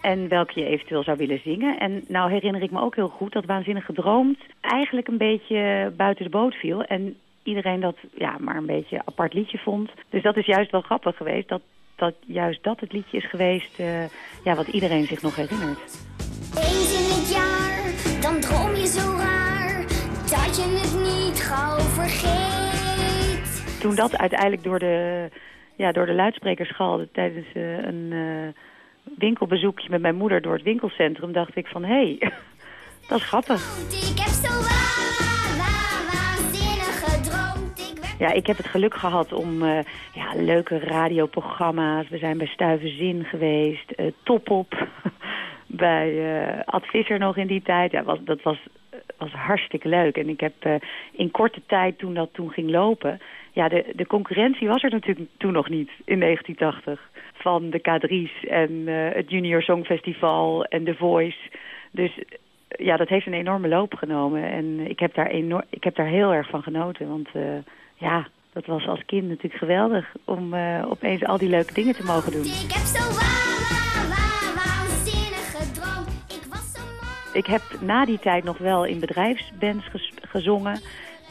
En welke je eventueel zou willen zingen. En nou herinner ik me ook heel goed dat Waanzinnig Gedroomd eigenlijk een beetje buiten de boot viel. En iedereen dat ja, maar een beetje apart liedje vond. Dus dat is juist wel grappig geweest. Dat, dat juist dat het liedje is geweest uh, ja, wat iedereen zich nog herinnert. Eens in het jaar, dan droom je zo raar. Dat je het niet gauw vergeet. Toen dat uiteindelijk door de, ja, door de luidsprekers schalde tijdens uh, een uh, winkelbezoekje met mijn moeder door het winkelcentrum... dacht ik van, hé, hey, dat is grappig. Ja, ik heb het geluk gehad om uh, ja, leuke radioprogramma's. We zijn bij Stuivenzin geweest, uh, Top Op. bij uh, nog in die tijd. Ja, was, dat was was hartstikke leuk. En ik heb in korte tijd, toen dat toen ging lopen... Ja, de, de concurrentie was er natuurlijk toen nog niet in 1980. Van de K3's en uh, het Junior Songfestival en The Voice. Dus ja, dat heeft een enorme loop genomen. En ik heb daar, enorm, ik heb daar heel erg van genoten. Want uh, ja, dat was als kind natuurlijk geweldig om uh, opeens al die leuke dingen te mogen doen. Ik heb zo. Ik was zo Ik heb na die tijd nog wel in bedrijfsbands gezongen.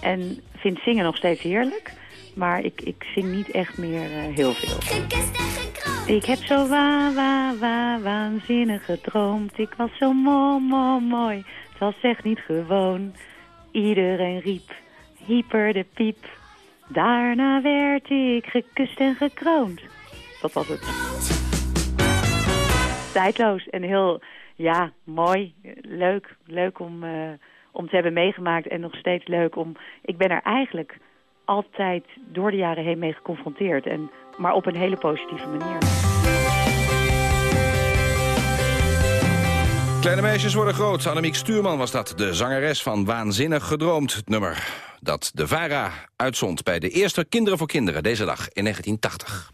En vind zingen nog steeds heerlijk. Maar ik, ik zing niet echt meer uh, heel veel. gekust en gekroond. Ik heb zo wa, wa, wa, waanzinnig gedroomd. Ik was zo mooi, mooi, mooi. Het was echt niet gewoon. Iedereen riep, hyper de piep. Daarna werd ik gekust en gekroond. Dat was het. Tijdloos en heel, ja, mooi. Leuk. Leuk om, uh, om te hebben meegemaakt en nog steeds leuk om... Ik ben er eigenlijk altijd door de jaren heen mee geconfronteerd. En, maar op een hele positieve manier. Kleine meisjes worden groot. Annemiek Stuurman was dat, de zangeres van Waanzinnig Gedroomd. Het nummer dat de VARA uitzond bij de eerste Kinderen voor Kinderen deze dag in 1980.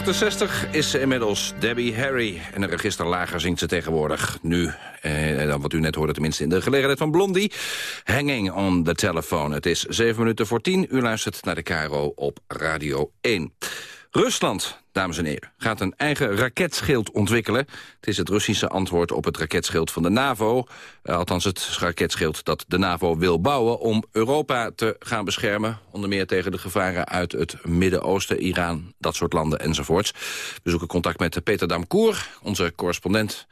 68 is ze inmiddels Debbie Harry. En een register lager zingt ze tegenwoordig. Nu, eh, dan wat u net hoorde tenminste in de gelegenheid van Blondie. Hanging on the telephone. Het is 7 minuten voor 10. U luistert naar de KRO op Radio 1. Rusland, dames en heren, gaat een eigen raketschild ontwikkelen. Het is het Russische antwoord op het raketschild van de NAVO. Eh, althans het raketschild dat de NAVO wil bouwen... om Europa te gaan beschermen. Onder meer tegen de gevaren uit het Midden-Oosten, Iran, dat soort landen enzovoorts. We zoeken contact met Peter Damkoer, onze correspondent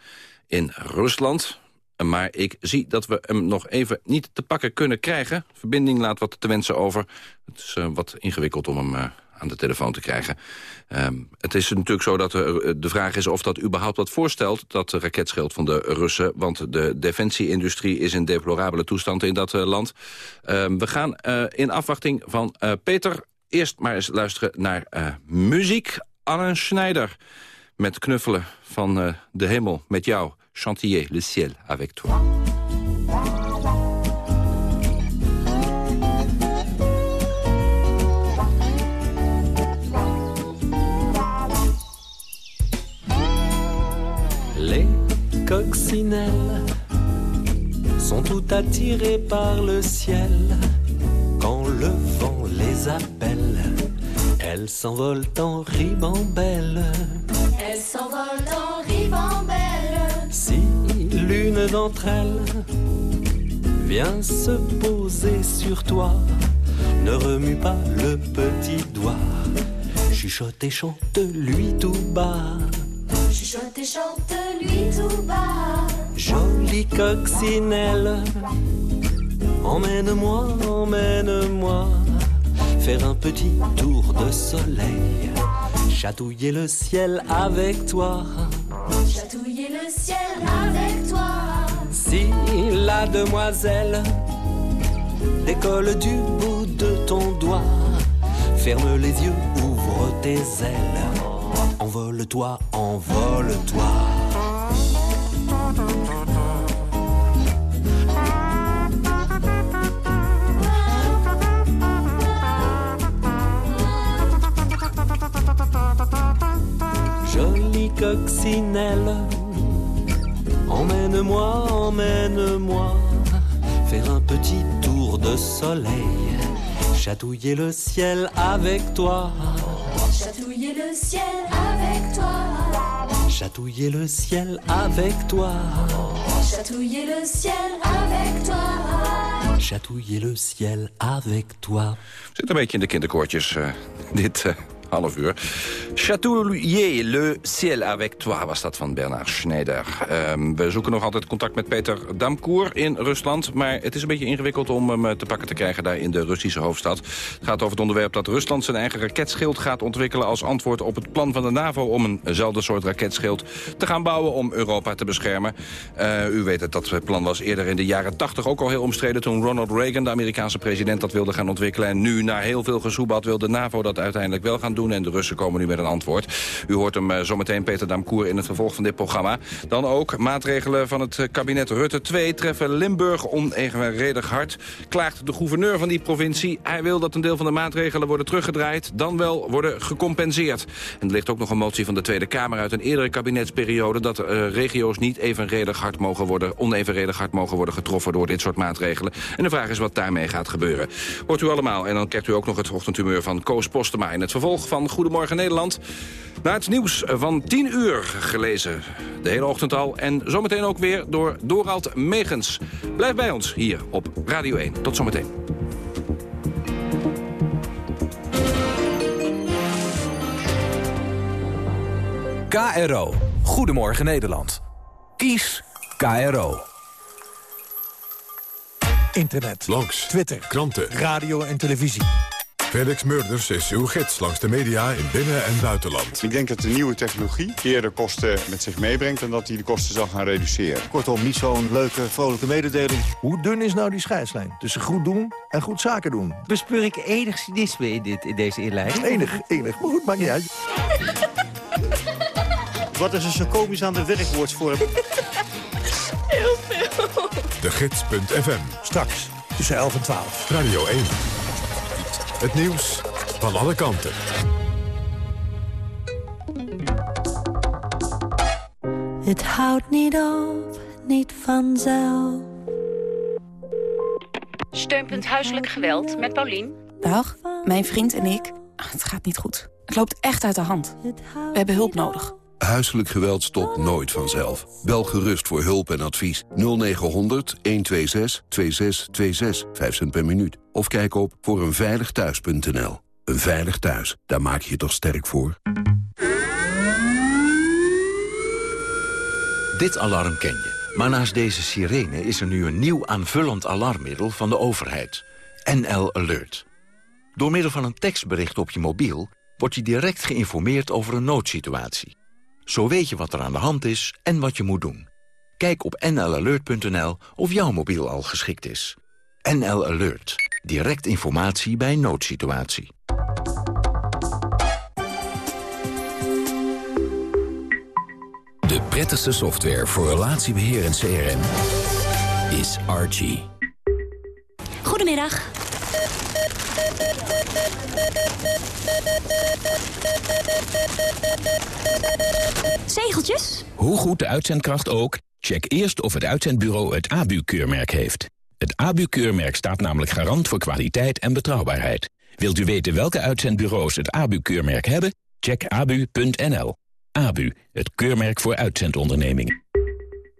in Rusland. Maar ik zie dat we hem nog even niet te pakken kunnen krijgen. Verbinding laat wat te wensen over. Het is uh, wat ingewikkeld om hem... Uh, aan de telefoon te krijgen. Um, het is natuurlijk zo dat er, de vraag is of dat überhaupt wat voorstelt... dat raketschild van de Russen. Want de defensieindustrie is in deplorabele toestand in dat uh, land. Um, we gaan uh, in afwachting van Peter eerst maar eens luisteren naar muziek. Anne Schneider met knuffelen van de hemel met jou. Chantier le ciel avec toi. Coccinelles sont toutes attirées par le ciel quand le vent les appelle. Elles s'envolent en ribambelle. Elles s'envolent en ribambelle. Si l'une d'entre elles vient se poser sur toi, ne remue pas le petit doigt. Chuchote et chante-lui tout bas. Et chante-lui tout bas. Jolie coccinelle, emmène-moi, emmène-moi faire un petit tour de soleil, chatouiller le ciel avec toi. Chatouiller le ciel avec toi. Si la demoiselle décolle du bout de ton doigt, ferme les yeux, ouvre tes ailes, envole-toi, envole-toi. Jolie coccinelle, emmène-moi, emmène-moi faire un petit tour de soleil, chatouiller le ciel avec toi, Chatouiller le ciel avec. Chatouiller le ciel avec toi, Chatouiller le ciel avec toi. chatouiller le ciel avec toi. Zit een beetje in de kinderkoortjes, eh, dit eh, half uur. Chatouiller le ciel avec toi was dat van Bernard Schneider. Ehm, we zoeken nog altijd contact met Peter Damkoer in Rusland... maar het is een beetje ingewikkeld om hem eh, te pakken te krijgen daar in de Russische hoofdstad. Het gaat over het onderwerp dat Rusland zijn eigen raketschild gaat ontwikkelen... als antwoord op het plan van de NAVO om eenzelfde soort raketschild te gaan bouwen... om Europa te beschermen. Eh, u weet het, dat plan was eerder in de jaren 80 ook al heel omstreden... toen Ronald Reagan, de Amerikaanse president, dat wilde gaan ontwikkelen. En nu, na heel veel gezoebat, wil de NAVO dat uiteindelijk wel gaan doen... en de Russen komen nu met een antwoord. U hoort hem eh, zometeen, Peter Damkoer, in het vervolg van dit programma. Dan ook maatregelen van het eh, kabinet Rutte 2 treffen Limburg onevenredig hard. Klaagt de gouverneur van die provincie. Hij wil dat een deel van de maatregelen worden teruggedraaid... dan wel worden gecompenseerd. En er ligt ook nog een motie van de Tweede Kamer uit een eerdere kabinetsperiode... dat eh, regio's niet evenredig hard mogen worden, onevenredig hard mogen worden getroffen door dit soort maatregelen. En de vraag is wat daarmee gaat gebeuren. Hoort u allemaal. En dan krijgt u ook nog het ochtendhumeur van Koos Postema... in het vervolg van Goedemorgen Nederland. Na het nieuws van 10 uur gelezen. De hele ochtend al. En zometeen ook weer door Dorald Megens. Blijf bij ons hier op Radio 1. Tot zometeen. KRO. Goedemorgen Nederland. Kies KRO. Internet. Langs. Twitter. Kranten. Radio en televisie. Felix Murders is uw gids langs de media in binnen- en buitenland. Ik denk dat de nieuwe technologie eerder kosten met zich meebrengt... en dat die de kosten zal gaan reduceren. Kortom, niet zo'n leuke, vrolijke mededeling. Hoe dun is nou die scheidslijn tussen goed doen en goed zaken doen? Bespeur ik enig cynisme in, dit, in deze inleiding? Enig, enig. Maar goed, maakt niet uit. Wat is er zo komisch aan de werkwoordsvorm? Heel veel. De Gids.fm. Straks, tussen 11 en 12. Radio 1. Het nieuws van alle kanten. Het houdt niet op, niet vanzelf. Steunpunt Huiselijk Geweld met Paulien. Dag, mijn vriend en ik. Het gaat niet goed. Het loopt echt uit de hand. We hebben hulp nodig. Huiselijk geweld stopt nooit vanzelf. Bel gerust voor hulp en advies 0900 126 2626, 5 cent per minuut. Of kijk op voor eenveiligthuis.nl. Een veilig thuis, daar maak je je toch sterk voor? Dit alarm ken je. Maar naast deze sirene is er nu een nieuw aanvullend alarmmiddel van de overheid. NL Alert. Door middel van een tekstbericht op je mobiel... word je direct geïnformeerd over een noodsituatie. Zo weet je wat er aan de hand is en wat je moet doen. Kijk op nlalert.nl of jouw mobiel al geschikt is. NL Alert. Direct informatie bij een noodsituatie. De prettigste software voor relatiebeheer en CRM is Archie. Goedemiddag. Zegeltjes? Hoe goed de uitzendkracht ook, check eerst of het uitzendbureau het ABU-keurmerk heeft. Het ABU-keurmerk staat namelijk garant voor kwaliteit en betrouwbaarheid. Wilt u weten welke uitzendbureaus het ABU-keurmerk hebben? Check abu.nl. ABU, het keurmerk voor uitzendondernemingen.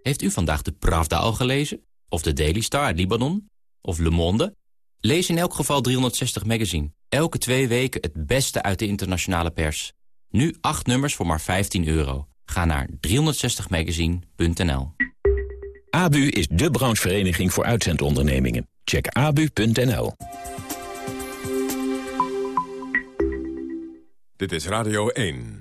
Heeft u vandaag de Pravda al gelezen? Of de Daily Star Libanon? Of Le Monde? Lees in elk geval 360 Magazine. Elke twee weken het beste uit de internationale pers. Nu acht nummers voor maar 15 euro. Ga naar 360magazine.nl ABU is de branchevereniging voor uitzendondernemingen. Check abu.nl. Dit is Radio 1.